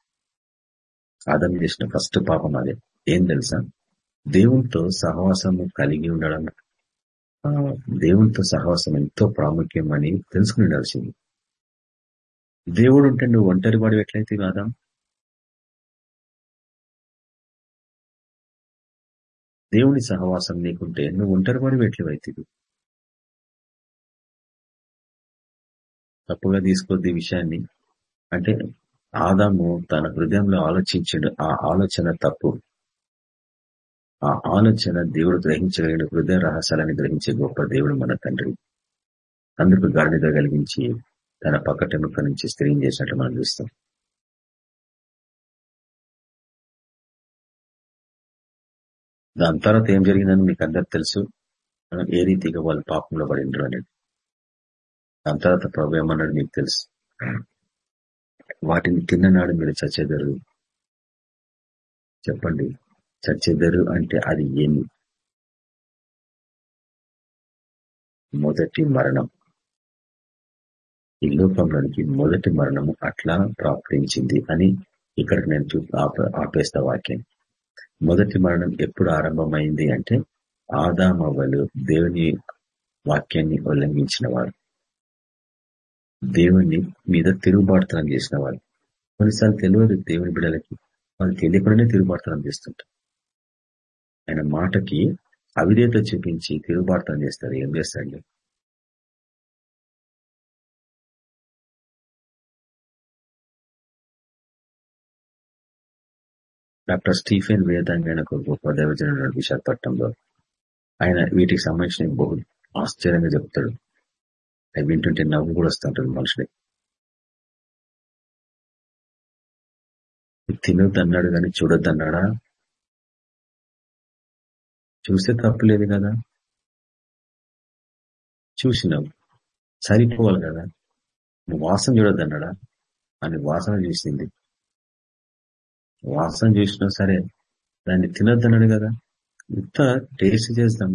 C: ఆదం చేసిన ఫస్ట్ పాపం అదే. ఏం తెలుసా? దేవునితో సహవాసము కలిగి ఉండడం. దేవునితో సహవాసం ఎంతో ప్రాముఖ్యం అని తెలుసుకుని ఉండాల్సింది. దేవుడు ఉంటే నువ్వు ఒంటరి వాడు ఎట్లయితే కాదా దేవుని సహవాసం నీకుంటే నువ్వు ఒంటరి వాడు ఎట్లయితుంది తప్పుగా తీసుకోద్ది విషయాన్ని. అంటే ఆదాము తన హృదయంలో ఆలోచించడు ఆ ఆలోచన తప్పు. ఆ ఆలోచన దేవుడు గ్రహించగలిగిన హృదయ రహస్యాలని గ్రహించే గొప్ప దేవుడు మన తండ్రి. అందుకు గాడిద కలిగించి తన పక్కటెముక నుంచి స్త్రీని చేసినట్టు మనం చూస్తాం. దాని తర్వాత ఏం జరిగిందని మీకు అందరు తెలుసు. ఏ రీతిగా వాళ్ళు పాపంలో పడిండ్రు అనేది. దాని తర్వాత ప్రభు ఏమన్నాడు మీకు తెలుసు. వాటిని తిన్ననాడు మీరు చచ్చేదరు. చెప్పండి. చచ్చేదరు అంటే అది ఏమి? మొదటి మరణం. ఈ లోకంలోనికి మొదటి మరణము అట్లా ప్రాప్తించింది అని ఇక్కడ నేను చూ ఆపేస్తా వాక్యం. మొదటి మరణం ఎప్పుడు ఆరంభమైంది అంటే ఆదామవ్వలు దేవుని వాక్యాన్ని ఉల్లంఘించిన వారు దేవుని మీద తిరుగుబాటుతనం చేసిన వాళ్ళు కొన్నిసార్లు తెలియదు దేవుని బిడ్డలకి. వాళ్ళు తెలియకుండానే తిరుగుబాటుతనం చేస్తుంటారు. ఆయన మాటకి అవిధేత చూపించి తిరుగుబాటుతనం చేస్తారు. ఏం చేస్తాడు డాక్టర్ స్టీఫెన్ వేదాంగ్ గొప్ప దేవజనుడు విశాఖపట్నంలో. ఆయన వీటికి సంబంధించిన బహు ఆశ్చర్యంగా చెప్తాడు. అవి వింటుంటే నవ్వు కూడా వస్తుంటుంది మనుషులకి. తినొద్దన్నాడు కానీ చూడొద్దు అన్నాడా చూస్తే తప్పులేదు కదా? చూసినావు. సరిపోవాలి కదా? నువ్వు వాసన చూడొద్దన్నాడా? అని వాసన చూసింది. వాసన చేసినా సరే దాన్ని తినొద్దు అన్నాడు కదా. ఇంత టేస్ట్ చేద్దాం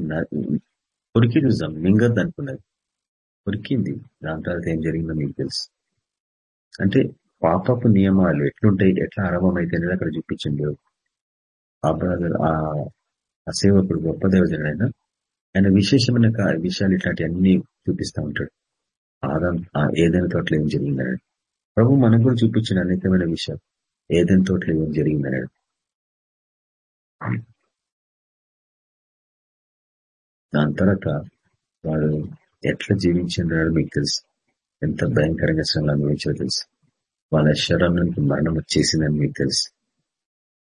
C: కొరికి చూద్దాం. మింగద్దు అనుకున్నది కొరికింది దాని తర్వాత ఏం జరిగిందో మీకు తెలుసు. అంటే పాపపు నియమాలు ఎట్లుంటాయి ఎట్లా ఆరంభం అయితే అనేది అక్కడ చూపించింది ఆ బ్రదర్ ఆ సేవకుడు గొప్ప దేవజనుడైనా ఆయన విశేషమైన విషయాలు ఇట్లాంటి అన్ని చూపిస్తూ ఉంటాడు. ఆదాం ఆ ఏదైనా తోటలో ఏం జరిగిందని ప్రభు మనకు కూడా చూపించిన అనేకమైన విషయాలు. ఏదైనా తోటలో ఏం జరిగిందని దాని తర్వాత వాడు ఎట్లా జీవించినాడు మీకు తెలుసు? ఎంత భయంకరంగా శ్రమలు అనుభవించారో తెలుసు? వాళ్ళ శరీరానికి మరణం వచ్చేసిందని మీకు తెలుసు?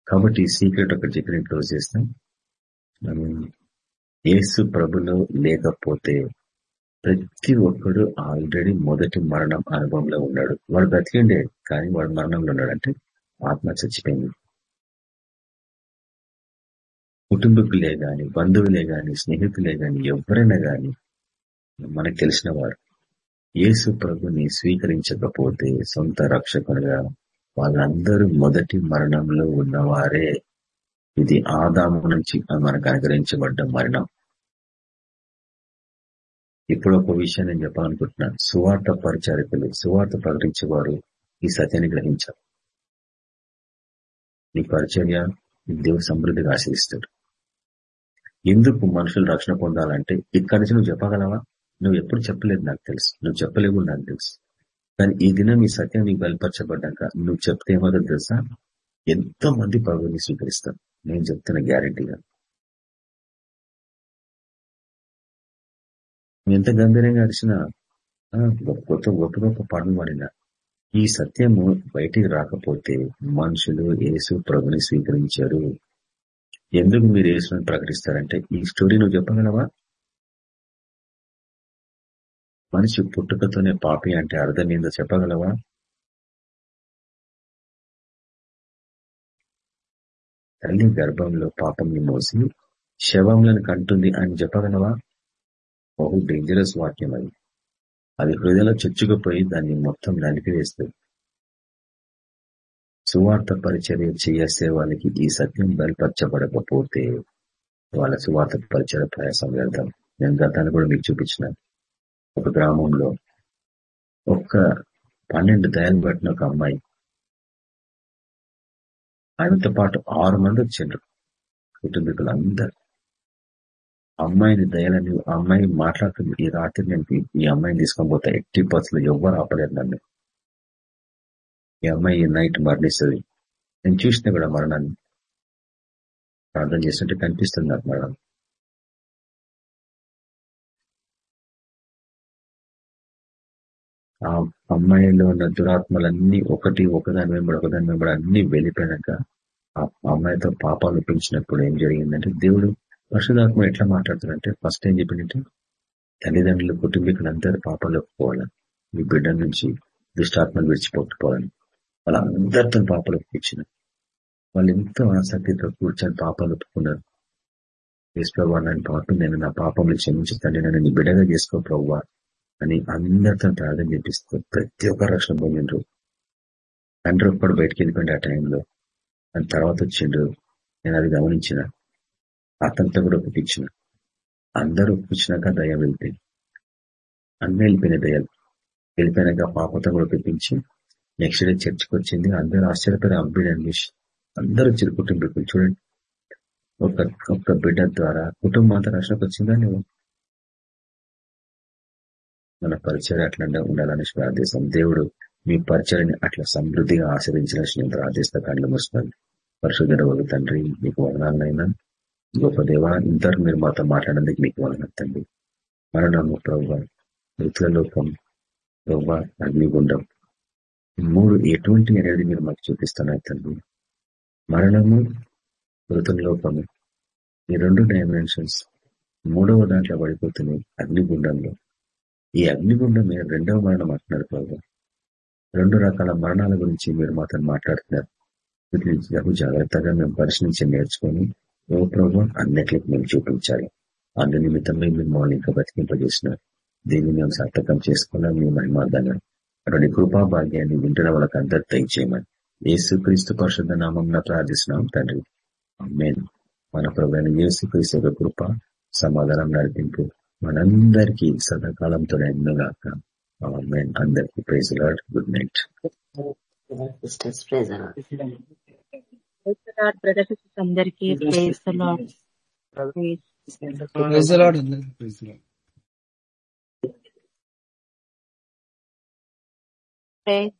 C: కాబట్టి ఈ సీక్రెట్ ఒక చెప్పి క్లోజ్ చేస్తాం. మనం ప్రభులో లేకపోతే ప్రతి ఒక్కడు ఆల్రెడీ మొదటి మరణం అనుభవంలో ఉన్నాడు. వాడు బ్రతికిండే కానీ వాడు మరణంలో ఉన్నాడు. అంటే ఆత్మ చచ్చిపోయింది కుటుంబకులే గాని బంధువులే గాని స్నేహితులే గాని ఎవరైనా గాని మనకు తెలిసిన వారు. యేసు ప్రభుని స్వీకరించకపోతే సొంత రక్షకులుగా వాళ్ళందరూ మొదటి మరణంలో ఉన్నవారే. ఇది ఆదాము నుంచి మనకు అనుగ్రహించబడ్డ మరణం. ఇప్పుడు ఒక విషయం నేను చెప్పాలనుకుంటున్నాను. సువార్త పరిచారికలు సువార్త ప్రకటించేవారు ఈ సత్యాన్ని గ్రహించారు నీ పరిచర్య దేవుడు సమృద్ధిగా ఆశ్రయిస్తాడు ఎందుకు మనుషులు రక్షణ పొందాలంటే ఇక్కడి నుంచి నువ్వు చెప్పగలవా? నువ్వు ఎప్పుడు చెప్పలేదు నాకు తెలుసు. నువ్వు చెప్పలేవు నాకు తెలుసు. కానీ ఈ దినం ఈ సత్యం నీకు బయలుపరచబడ్డాక నువ్వు చెప్తే ఏమో తెలుసా? ఎంతో మంది ప్రభుని స్వీకరిస్తారు. నేను చెప్తున్న గ్యారంటీగా. ఎంత గంభీరంగా అడిచినా గొప్ప గొప్ప గొప్ప పాటలు పాడినా ఈ సత్యము బయటికి రాకపోతే మనుషులు యేసు ప్రభుని స్వీకరించారు. ఎందుకు మీరు యేసుని ప్రకటిస్తారంటే ఈ స్టోరీ నువ్వు చెప్పగలవా? మనిషి పుట్టుకతోనే పాపి అంటే అర్థం ఏందో చెప్పగలవా? తల్లి గర్భంలో పాపంని మోసి శవంలను కంటుంది అని చెప్పగలవా? బహు డేంజరస్ వాక్యం అది. అది హృదయంలో చొచ్చుకుపోయి దాన్ని మొత్తం నలిపివేస్తుంది సువార్త పరిచర్య చేసే వాళ్ళకి ఈ సత్యం బయలుపరచబడకపోతే వాళ్ళ సువార్త పరిచయ ప్రయాసం వెళ్తాం నేను గతాన్ని కూడా మీకు చూపించిన ఒక గ్రామంలో ఒక్క పన్నెండు దయాలు పట్టిన ఒక అమ్మాయి. ఆయనతో పాటు ఆరు మంది వచ్చిండ్రు కుటుంబీకులు అందరు అమ్మాయిని దయాలని అమ్మాయి మాట్లాడుతుంది ఈ రాత్రి నేను ఈ అమ్మాయిని తీసుకొని పోతా ఎట్టి బస్సులు ఎవ్వరు ఆపలేరు నన్ను. ఈ అమ్మాయి ఈ నైట్ మరణిస్తుంది. నేను చూసిన కూడా మరణాన్ని. ప్రార్థన చేస్తుంటే కనిపిస్తుంది నాకు మరణం. ఆ అమ్మాయిలో ఉన్న దురాత్మలన్నీ ఒకటి ఒకదాని వెంబడి ఒకదాని వెంబడి అన్ని వెళ్ళిపోయినాక ఆ అమ్మాయితో పాపాలు పెంచినప్పుడు ఏం జరిగిందంటే దేవుడు పరిశుధాత్మ ఎట్లా మాట్లాడుతున్నారంటే ఫస్ట్ ఏం చెప్పిందంటే తల్లిదండ్రులు కుటుంబీకులు అందరూ పాపంలోకి ఒప్పుకోవాలి మీ బిడ్డ నుంచి దుష్టాత్మను విడిచిపోకపోవాలని వాళ్ళందరితో పాపలోకి ఒప్పించిన వాళ్ళు ఎంతో ఆసక్తితో కూర్చొని పాపాలు ఒప్పుకున్నారు. ప్రభావ నన్ను పాపం నేను నా పాపంలో క్షమించుతాను నన్ను నీ బిడ్డగా చేసుకో ప్రవ్వా అని అందరితో ప్రార్థన చేపిస్తూ ప్రతి ఒక్క రక్షణ పొందిండ్రు. తండ్రి ఒక్కడు బయటకు వెళ్ళిపోయింది ఆ టైంలో. దాని తర్వాత వచ్చిండు నేను అది గమనించిన. అతనితో కూడా ఒప్పించిన. అందరూ ఒప్పించినాక దయ వెళ్ళిపోయింది అన్నీ వెళ్ళిపోయిన దయలు. వెళ్ళిపోయినాక పాపతో కూడా ఒప్పించి నెక్స్ట్ డే చర్చికి వచ్చింది. అందరూ ఆశ్చర్యపోయారు అబ్బిడి అన్వేష్ అందరూ వచ్చారు కుటుంబీకులు చూడండి. ఒక ఒక్క బిడ్డ ద్వారా కుటుంబం అంతా రక్షణకు వచ్చిందా నువ్వు మన పరిచయం అట్లా ఉండాలని ప్రార్థిస్తాం. దేవుడు మీ పరిచయాన్ని అట్లా సమృద్ధిగా ఆశ్రయించిన ప్రార్థిస్తా కళ్ళు మూసుకోండి పరిశుద్ధ తండ్రి మీకు వదనాలనైనా గొప్ప దేవ ఇంతవరకు మీరు మాతో మాట్లాడేందుకు మీకు వదనాలు తండ్రి. మరణము ప్రభు మృతులలోకం ప్రభు అగ్నిగుండం. మూడు ఎటువంటి అనేది మీరు మాకు చూపిస్తున్నారు తండ్రి. మరణము మృతం లోపము ఈ రెండు డైమెన్షన్స్ మూడవ దాంట్లో పడిపోతున్నాయి అగ్నిగుండంలో. ఈ అగ్నిగుండమే రెండవ మరణం అంటున్నారు ప్రభు. రెండు రకాల మరణాల గురించి మీరు మాతో మాట్లాడుతున్నారు. వీటిని జాగ్రత్తగా మేము పరిశీలించి నేర్చుకొని ఓ ప్రభు అన్నిటికి మేము చూపించాలి. అందు నిమిత్తం మేము మమ్మల్ని ఇంకా బతికింపజేసినారు. దీన్ని మేము సార్థకం చేసుకున్నాం. మీ మహిమార్థంగా అటువంటి కృపా భాగ్యాన్ని వింటున్న వాళ్ళకి అందరు దయచేయమని యేసు క్రీస్తు పరిషత్ నామం ప్రార్థిస్తున్నాం తండ్రి. మన ప్రభు యేసు క్రీస్తు యొక్క కృప సమాధానం నడిపింపు మనందరికీ సదాకాలంతో ఎన్నోగాక అందరికీ praise Lord. Good night.
D: Sisters praise
E: brothers అందరికీ ప్రేజ్ లాడ్
F: ప్రైజ్ లార్డ్ అందరికీ ప్రైజ్ లార్డ్
E: ప్రేజ్